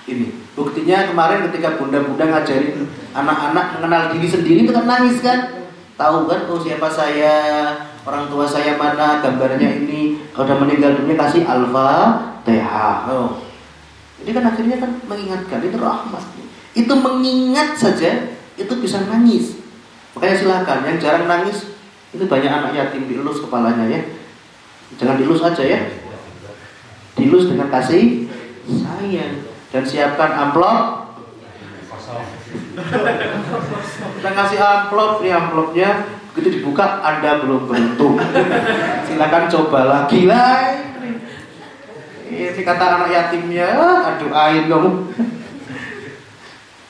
Ini buktinya kemarin ketika bunda-bunda ngajarin anak-anak mengenal diri sendiri itu kan nangis kan? Tahu kan? Oh siapa saya? Orang tua saya mana? Gambarnya ini. Kalau udah meninggal dunia kasih alfa TH. Oh. Jadi kan akhirnya kan mengingatkan itu rahmat. Itu mengingat saja itu bisa nangis. Makanya silakan yang jarang nangis itu banyak anak yatim dielus kepalanya ya. Jangan dilus aja ya. Dilus dengan kasih sayang dan siapkan amplop kita kasih amplop ini amplopnya begitu dibuka anda belum beruntung. Silakan coba lagi lah ini kata anak yatimnya aduh air kamu.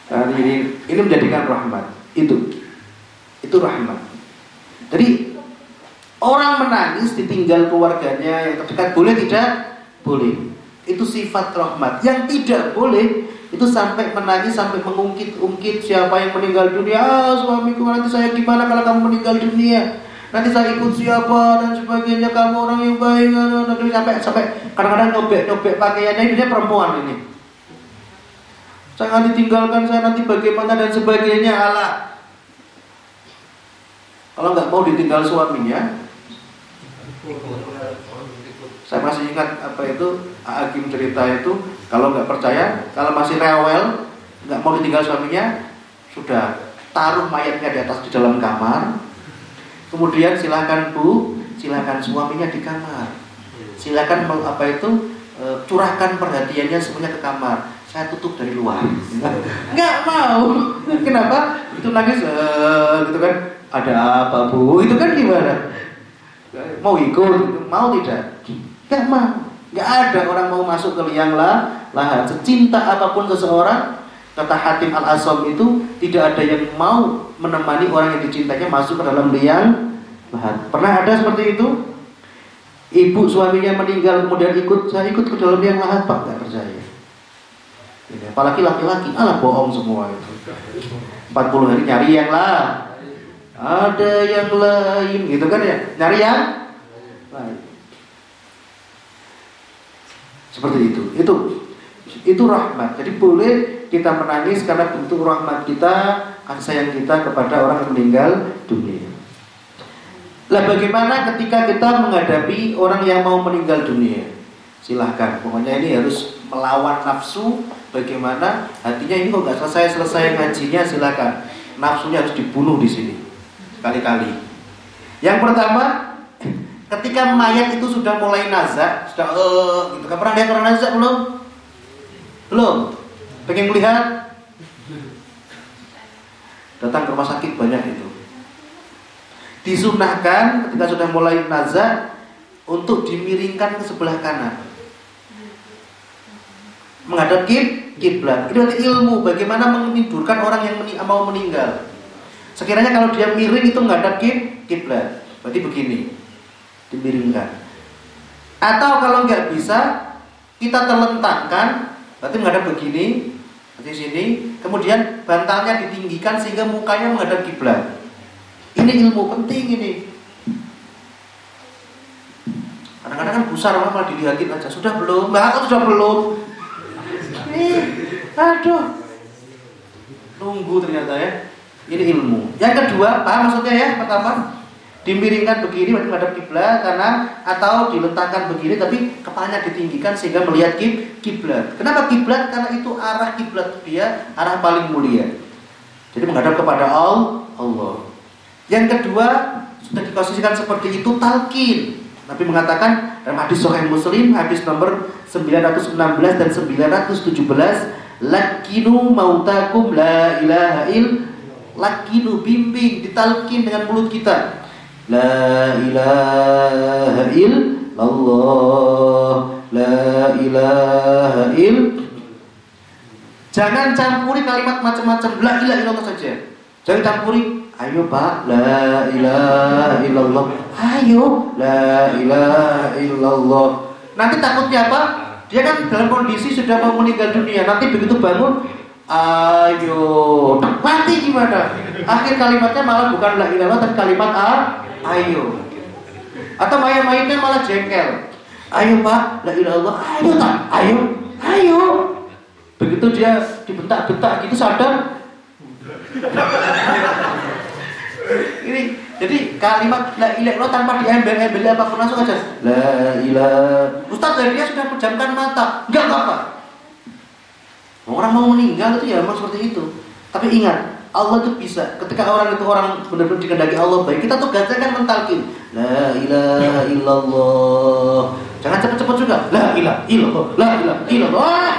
Nah, ini ini menjadikan rahmat. Itu. Itu rahmat. Jadi orang menangis ditinggal keluarganya yang terdekat boleh tidak? Boleh. Itu sifat rahmat. Yang tidak boleh itu sampai menangis sampai mengungkit-ungkit siapa yang meninggal dunia. Ah, suamiku nanti saya gimana kalau kamu meninggal dunia? Nanti saya ikut siapa dan sebagainya. Kamu orang yang baik. Nanti sampai sampai kadang-kadang nyobek-nyobek pakaiannya ini perempuan ini. Jangan ditinggalkan saya nanti bagaimana dan sebagainya Allah. Kalau nggak mau ditinggal suaminya, saya masih ingat apa itu Hakim cerita itu kalau nggak percaya, kalau masih rewel, nggak mau ditinggal suaminya, sudah taruh mayatnya di atas di dalam kamar. Kemudian silakan bu, silakan suaminya di kamar. Silakan apa itu e, curahkan perhatiannya semuanya ke kamar. Saya tutup dari luar. Nggak mau. Kenapa? Itu nangis, e, gitu kan? Ada apa bu? Itu kan gimana? Mau ikut? Mau tidak? Gak mau. Gak ada orang mau masuk ke liang lah, lahat. Secinta apa pun seseorang, kata Hatim Al Asom itu tidak ada yang mau menemani orang yang dicintainya masuk ke dalam liang lahat. Pernah ada seperti itu? Ibu suaminya meninggal kemudian ikut saya ikut ke dalam liang lahat pak nggak percaya. Apalagi laki-laki, alah bohong semua itu. 40 hari nyari yang lah. Ada yang lain gitu kan ya. Nyari yang lain. Seperti itu. Itu itu rahmat. Jadi boleh kita menangis karena bentuk rahmat kita, kasih sayang kita kepada orang yang meninggal dunia. Lah bagaimana ketika kita menghadapi orang yang mau meninggal dunia? Silahkan, pokoknya ini harus melawan nafsu. Bagaimana hatinya ini kok nggak selesai selesai ngajinya? Silahkan, nafsunya harus dibunuh di sini sekali-kali. Yang pertama ketika mayat itu sudah mulai nazak, sudah eh gitu kan pernah lihat orang nazak belum? Belum. Pengen melihat? Datang ke rumah sakit banyak itu. Disunahkan ketika sudah mulai nazak untuk dimiringkan ke sebelah kanan. Menghadap kiblat. Itu adalah ilmu bagaimana menidurkan orang yang mau meninggal. Sekiranya kalau dia miring itu menghadap kiblat. Berarti begini dimiringkan. Atau kalau nggak bisa, kita terlentangkan Berarti menghadap begini, di sini, kemudian bantalnya ditinggikan sehingga mukanya menghadap kiblat. Ini ilmu penting ini. Kadang-kadang kan besar orang malah dilihatin aja. Sudah belum? Mbak, sudah belum? Nih, aduh. Nunggu ternyata ya. Ini ilmu. Yang kedua, paham maksudnya ya? Pertama, dimiringkan begini menghadap kiblat karena atau diletakkan begini tapi kepalanya ditinggikan sehingga melihat kiblat. Kenapa kiblat? Karena itu arah kiblat dia arah paling mulia. Jadi menghadap kepada Allah. Yang kedua, sudah dikasihkan seperti itu talqin. Nabi mengatakan dalam hadis Sahih Muslim hadis nomor 916 dan 917 lakinu mautakum la ilaha il lakinu bimbing ditalkin dengan mulut kita la ilaha illallah la ilaha il jangan campuri kalimat macam-macam la ilaha illallah saja jangan campuri Ayo Pak, la ilaha illallah. Ayo, la ilaha illallah. Nanti takutnya apa? Dia kan dalam kondisi sudah mau meninggal dunia. Nanti begitu bangun, ayo, mati gimana? Akhir kalimatnya malah bukan la ilaha tapi kalimat a, ayo. Atau main-mainnya malah jengkel. Ayo Pak, la ilallah. Ayo tak, ayo, ayo. Begitu dia dibentak-bentak gitu sadar ini jadi kalimat la ilaha tanpa diembel-embel apa pun langsung aja la ilaha Ustaz dari dia sudah pejamkan mata enggak apa-apa orang mau meninggal itu ya memang seperti itu. Tapi ingat Allah itu bisa. Ketika orang itu orang benar-benar dikendaki Allah baik kita tuh kan mentalkin la ilaha illallah. Jangan cepat-cepat juga. La ilaha illallah la ilaha illallah.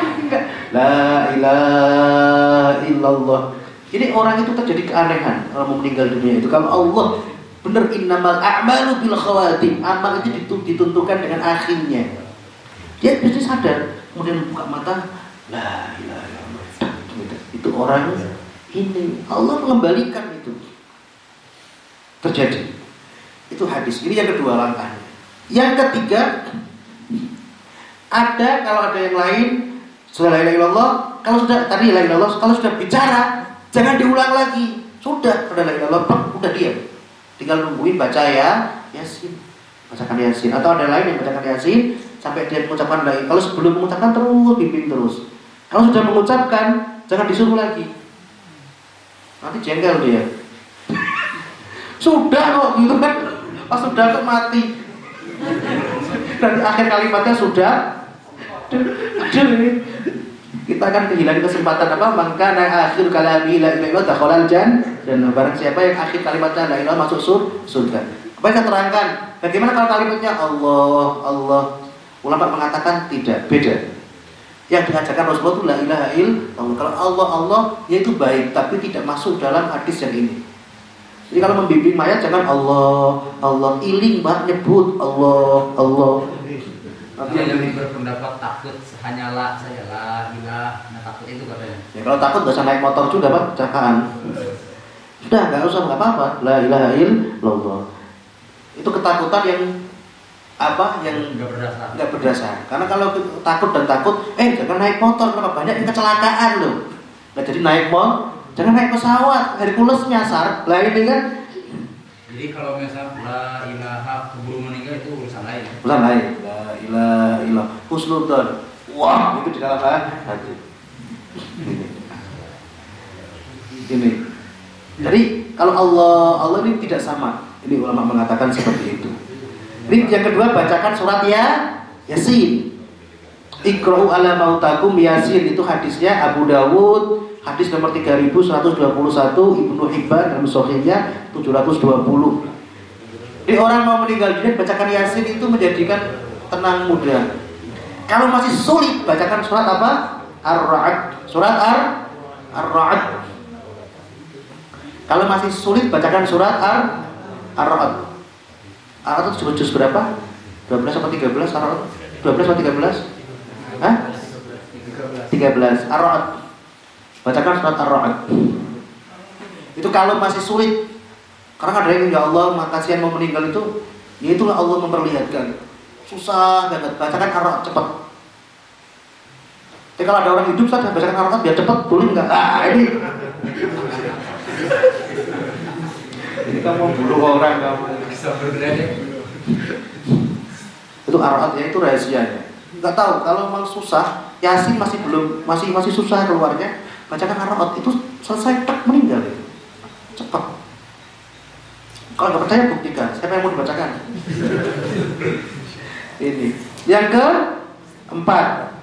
La ilaha illallah. Jadi orang itu terjadi keanehan orang mau meninggal dunia itu. Kalau Allah benar innamal a'malu bil khawatim. Amal itu ditentukan dengan akhirnya. Dia pasti sadar. Kemudian buka mata la ilaha itu orang ini Allah mengembalikan itu terjadi itu hadis ini yang kedua langkahnya yang ketiga ada kalau ada yang lain sudah la ilaha illallah kalau sudah tadi la ilaha illallah kalau sudah bicara Jangan diulang lagi. Sudah, udah lagi Allah, udah diam. Tinggal nungguin baca ya Yasin. Bacakan Yasin atau ada lain yang bacakan Yasin sampai dia mengucapkan lagi. Kalau sebelum mengucapkan terus bimbing terus. Kalau sudah mengucapkan jangan disuruh lagi. Nanti jengkel dia. sudah kok gitu kan. Pas sudah kok mati. Dan akhir kalimatnya sudah. Kita akan kehilangan kesempatan apa? Maka akhir kalami la ilaha illallah jan dan barang siapa yang akhir kalimatnya la ilaha masuk sur surga. Apa yang terangkan? Bagaimana kalau kalimatnya Allah Allah? Ulama mengatakan tidak, beda. Yang diajarkan Rasulullah itu la ilaha illallah. Kalau Allah Allah yaitu baik tapi tidak masuk dalam hadis yang ini. Jadi kalau membimbing mayat jangan Allah Allah. Iling banget nyebut Allah Allah. Tapi yang lebih berpendapat takut hanyalah saja lah gila nah takut itu katanya. Ya kalau takut gak usah naik motor juga pak cakaran sudah nggak usah nggak apa-apa. La ilaha illallah. Itu ketakutan yang apa yang nggak berdasar nggak berdasar karena kalau takut dan takut eh jangan naik motor karena banyak yang kecelakaan loh. Nggak jadi naik motor jangan naik pesawat. Hercules nyasar lah ini kan? Jadi kalau misalnya la ilaha keburu meninggal itu urusan lain. Urusan lain. Ilaha illallah husnudzon wah itu di dalam hati ini. Ini. Jadi kalau Allah Allah ini tidak sama. Ini ulama mengatakan seperti itu ini yang kedua bacakan surat ya Yasin Ikra'u ala mautakum Yasin itu hadisnya Abu Dawud hadis nomor 3121 Ibnu Hibban dalam sahihnya 720 Jadi orang mau meninggal dunia bacakan Yasin itu menjadikan tenang muda. Kalau masih sulit bacakan surat apa? Ar-Ra'd. Surat Ar Ar-Ra'd. Kalau masih sulit bacakan surat Ar Ar-Ra'd. Ar-Ra'd itu juz berapa? 12 atau 13 Ar-Ra'd? 12 atau 13? Hah? 13 Ar-Ra'd. Bacakan surat Ar-Ra'd. Itu kalau masih sulit. Karena ada yang ya Allah, makasihan mau meninggal itu, ya itulah Allah memperlihatkan susah banget bacakan arok cepat Jadi kalau ada orang hidup saya bacakan harokat biar cepat, boleh nggak? Ah ini. ini kamu bunuh orang kamu. Itu harokat ya itu rahasianya. Nggak tahu kalau memang susah, Yasin masih belum masih masih susah keluarnya. Bacakan harokat itu selesai tak meninggal itu. Cepat. Kalau nggak percaya buktikan. Siapa yang mau dibacakan? Ini. Yang ke empat.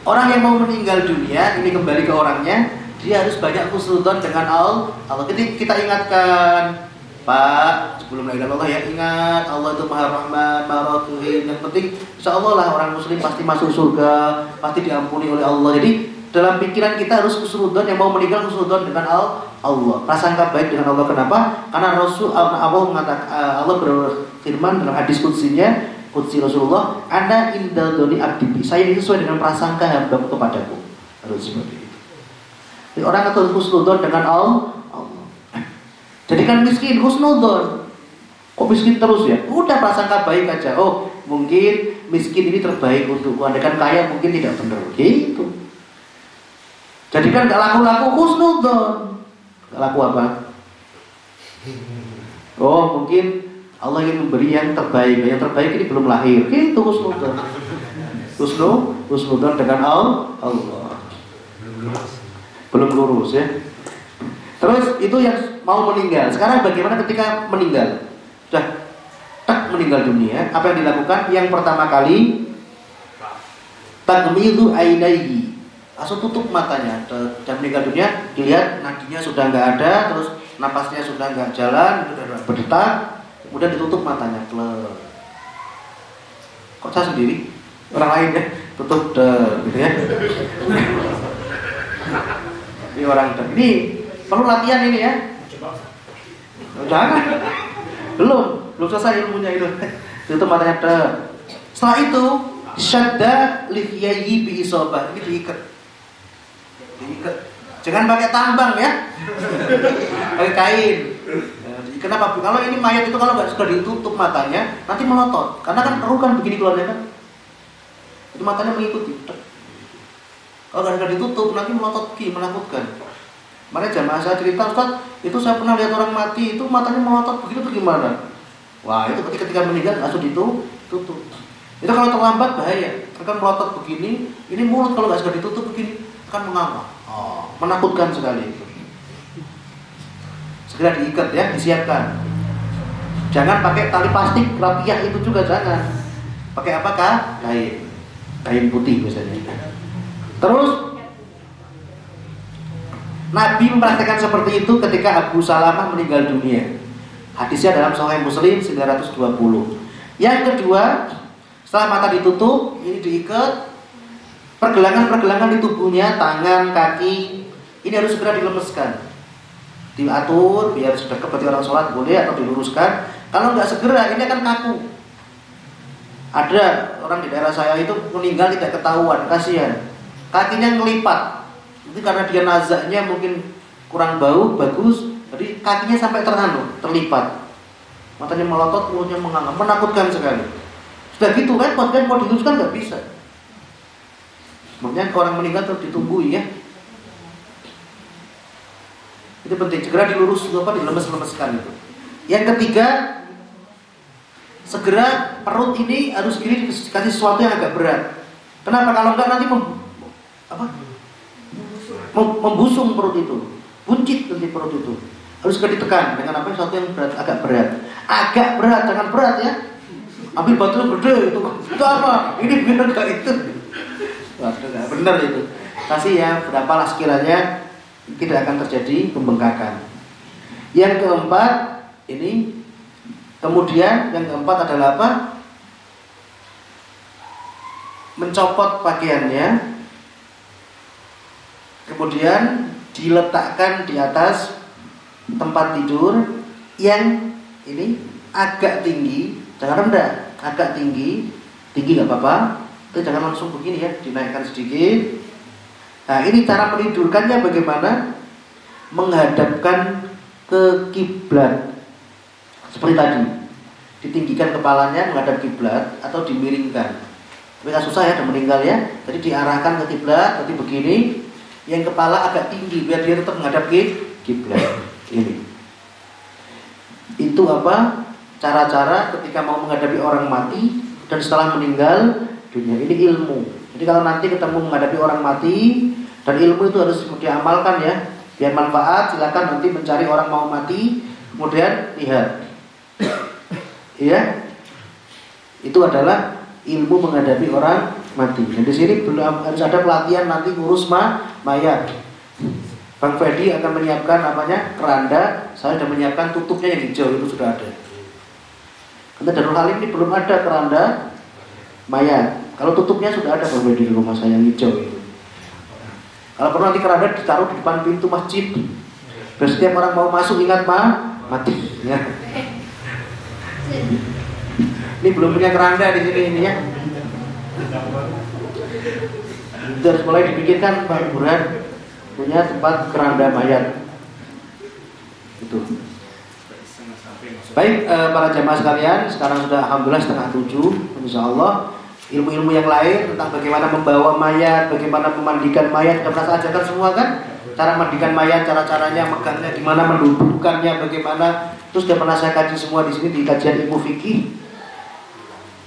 Orang yang mau meninggal dunia, ini kembali ke orangnya, dia harus banyak khusnudon dengan Allah. Kita, kita ingatkan, Pak, sebelum la ilaha Allah ya ingat Allah itu Maha Rahman, Maha Rahim. Yang penting insya Allah lah orang muslim pasti masuk surga, pasti diampuni oleh Allah. Jadi dalam pikiran kita harus khusnudon yang mau meninggal khusnudon dengan Allah. Prasangka baik dengan Allah. Kenapa? Karena Rasul Allah mengatakan Allah berfirman dalam hadis kutsinya Kutsi Rasulullah, Anda indal doni abdi. Saya itu sesuai dengan prasangka hamba kepadaku. Harus seperti itu. Jadi orang atau husnudon dengan Allah. Allah. Jadikan miskin husnudon. Kok miskin terus ya? Udah prasangka baik aja. Oh, mungkin miskin ini terbaik untukku. kan kaya mungkin tidak benar. Gitu. Jadikan gak laku-laku husnudon. Gak laku apa? Oh, mungkin Allah ingin memberi yang terbaik. Yang terbaik ini belum lahir. Itu husnudzon. Husnu, husnudzon dengan Allah. Belum lurus ya. Terus itu yang mau meninggal. Sekarang bagaimana ketika meninggal? Sudah tak meninggal dunia, apa yang dilakukan? Yang pertama kali takmidu ainaihi. Langsung tutup matanya dan meninggal dunia, dilihat nadinya sudah nggak ada, terus napasnya sudah nggak jalan, sudah berdetak, kemudian ditutup matanya klep kok saya sendiri orang lain ya tutup de gitu ya ini orang ini perlu latihan ini ya? Oh, jangan. Belum. Belum selesai ilmunya itu. Tutup matanya de setelah itu syadda lihiyayi bi isobah. Ini diikat. Diikat. Jangan pakai tambang ya. Pakai kain. Kenapa? Kalau ini mayat itu kalau nggak sudah ditutup matanya, nanti melotot. Karena kan ruh kan begini keluarnya kan. Itu matanya mengikuti. Kalau nggak ditutup, nanti melotot ki, menakutkan. Makanya jamaah saya cerita, Ustaz, itu saya pernah lihat orang mati, itu matanya melotot begitu tuh gimana? Wah, itu ketika, meninggal langsung ditutup. Itu kalau terlambat bahaya. Akan melotot begini, ini mulut kalau nggak sudah ditutup begini akan menganga. Oh, menakutkan sekali itu segera diikat ya, disiapkan. Jangan pakai tali plastik rapiah itu juga jangan. Pakai apakah? Kain. Kain putih misalnya. Terus Nabi mempraktekkan seperti itu ketika Abu Salamah meninggal dunia. Hadisnya dalam Sahih Muslim 920. Yang kedua, setelah mata ditutup, ini diikat. Pergelangan-pergelangan di tubuhnya, tangan, kaki, ini harus segera dilemeskan diatur biar sudah seperti orang sholat boleh atau diluruskan. Kalau nggak segera ini akan kaku. Ada orang di daerah saya itu meninggal tidak ketahuan kasihan. Kakinya ngelipat itu karena dia nazaknya mungkin kurang bau bagus jadi kakinya sampai terhanu terlipat matanya melotot mulutnya menganga menakutkan sekali sudah gitu repot kan mau diluruskan nggak bisa makanya orang meninggal terus ditunggui ya itu penting, segera dilurus apa dilemes-lemeskan itu. Yang ketiga, segera perut ini harus gini dikasih sesuatu yang agak berat. Kenapa? Kalau enggak nanti mem, apa? Membusung perut itu, buncit nanti perut itu. Harus ditekan dengan apa? Sesuatu yang berat, agak berat. Agak berat, jangan berat ya. Ambil batu gede itu. Itu apa? Ini benar enggak itu? Waduh, benar itu. Kasih ya, berapalah sekiranya tidak akan terjadi pembengkakan. Yang keempat ini kemudian yang keempat adalah apa? Mencopot pakaiannya kemudian diletakkan di atas tempat tidur yang ini agak tinggi, jangan rendah, agak tinggi, tinggi nggak apa-apa, itu jangan langsung begini ya, dinaikkan sedikit, Nah ini cara menidurkannya bagaimana? Menghadapkan ke kiblat seperti tadi ditinggikan kepalanya menghadap kiblat atau dimiringkan Tapi susah ya, udah meninggal ya. Jadi diarahkan ke kiblat, jadi begini. Yang kepala agak tinggi biar dia tetap menghadap ki- kiblat. Ini. Itu apa? Cara-cara ketika mau menghadapi orang mati dan setelah meninggal dunia. Ini ilmu. Jadi kalau nanti ketemu menghadapi orang mati dan ilmu itu harus diamalkan ya. Biar manfaat, silakan nanti mencari orang mau mati, kemudian lihat. Iya. Itu adalah ilmu menghadapi orang mati. Dan di sini belum harus ada pelatihan nanti ngurus ma mayat. Bang Fedi akan menyiapkan apanya keranda. Saya sudah menyiapkan tutupnya yang hijau itu sudah ada. Karena Darul Halim ini belum ada keranda mayat. Kalau tutupnya sudah ada Bang Fedi di rumah saya yang hijau itu. Kalau perlu nanti keranda ditaruh di depan pintu masjid. Biar setiap orang mau masuk ingat ma mati. Ya. Ini belum punya keranda di sini ini ya. Itu harus mulai dipikirkan Pak Burhan punya tempat keranda mayat. Itu. Baik eh, para jamaah sekalian, sekarang sudah alhamdulillah setengah tujuh, insya Allah ilmu-ilmu yang lain tentang bagaimana membawa mayat, bagaimana memandikan mayat, sudah pernah ajarkan semua kan? Cara mandikan mayat, cara-caranya, megangnya, gimana mendudukkannya, bagaimana, terus sudah pernah saya kaji semua di sini di kajian ilmu fikih.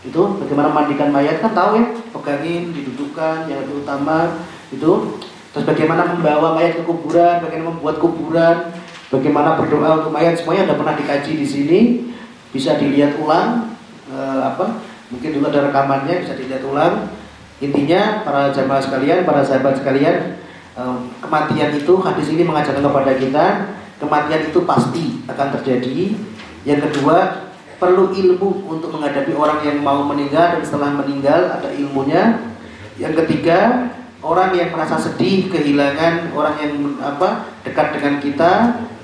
Itu bagaimana mandikan mayat kan tahu ya, pegangin, didudukkan, yang lebih utama itu. Terus bagaimana membawa mayat ke kuburan, bagaimana membuat kuburan, bagaimana berdoa untuk mayat semuanya sudah pernah dikaji di sini. Bisa dilihat ulang eh, apa? Mungkin juga ada rekamannya bisa dilihat ulang. Intinya para jamaah sekalian, para sahabat sekalian, eh, kematian itu hadis ini mengajarkan kepada kita kematian itu pasti akan terjadi. Yang kedua, perlu ilmu untuk menghadapi orang yang mau meninggal dan setelah meninggal ada ilmunya. Yang ketiga, orang yang merasa sedih kehilangan orang yang apa dekat dengan kita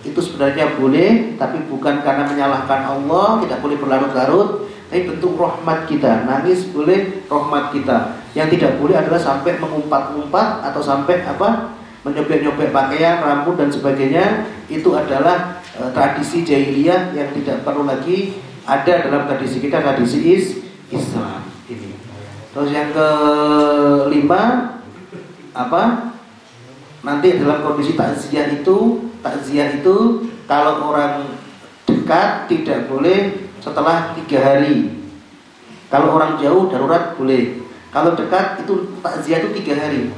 itu sebenarnya boleh tapi bukan karena menyalahkan Allah tidak boleh berlarut-larut tapi bentuk rahmat kita. Nangis boleh rahmat kita. Yang tidak boleh adalah sampai mengumpat-umpat atau sampai apa menyobek-nyobek pakaian rambut dan sebagainya. Itu adalah e, tradisi jahiliyah yang tidak perlu lagi ada dalam tradisi kita tradisi is Islam. Ini. Terus yang kelima apa? Nanti dalam kondisi takziah itu takziah itu kalau orang dekat tidak boleh setelah tiga hari. Kalau orang jauh darurat boleh. Kalau dekat itu takziah itu tiga hari.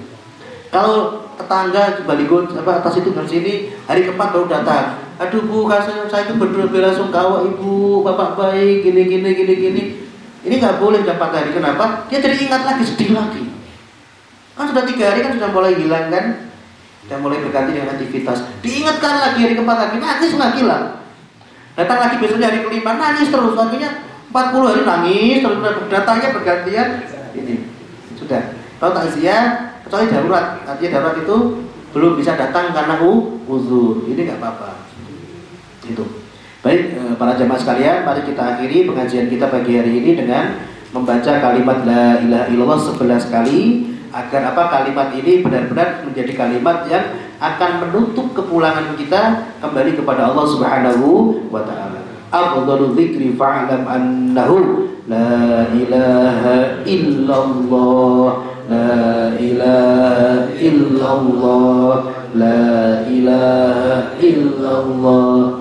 Kalau tetangga di Baligo apa atas itu dan sini hari keempat baru datang aduh bu kasih saya itu berdua bela sungkawa ibu bapak baik gini gini gini gini. Ini nggak boleh dapat hari. Kenapa? Dia jadi ingat lagi sedih lagi. Kan sudah tiga hari kan sudah mulai hilang kan? Sudah mulai berganti dengan aktivitas. Diingatkan lagi hari keempat lagi Nangis lagi lah. Datang lagi besoknya hari kelima Nangis terus. Akhirnya 40 hari nangis Terus datangnya bergantian. Ini. Sudah. Kalau takziah Kecuali darurat. Artinya darurat itu Belum bisa datang karena uzur. Ini nggak apa-apa Itu Baik eh, para jamaah sekalian Mari kita akhiri pengajian kita pagi hari ini Dengan membaca kalimat La ilaha illallah 11 kali agar apa kalimat ini benar-benar menjadi kalimat yang akan menutup kepulangan kita kembali kepada Allah Subhanahu wa taala. Afdhalu dzikri fa'lam annahu la ilaha illallah la ilaha illallah la ilaha illallah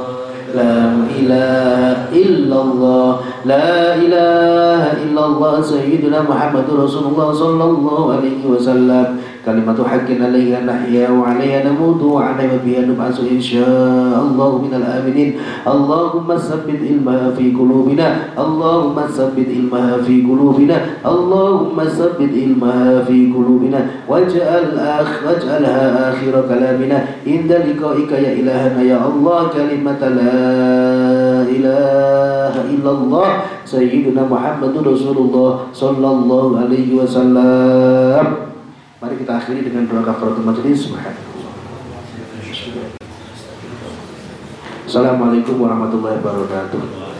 لا إله إلا الله. لا إله إلا الله. سيدنا محمد رسول الله صلى الله عليه وسلم. كلمة حق عليها نحيا وعليها نموت وعليها بها نبعث إن شاء الله من الآمنين. اللهم ثبت علمها في قلوبنا اللهم ثبت علمها في قلوبنا اللهم ثبت علمها في قلوبنا. واجعل آخ واجعلها آخر كلامنا. عند لقائك يا إلهنا يا الله كلمة لا إله إلا الله. سيدنا محمد رسول الله صلى الله عليه وسلم. Mari kita akhiri dengan doa kafaratul majelis. Subhanallah. Assalamualaikum warahmatullahi wabarakatuh.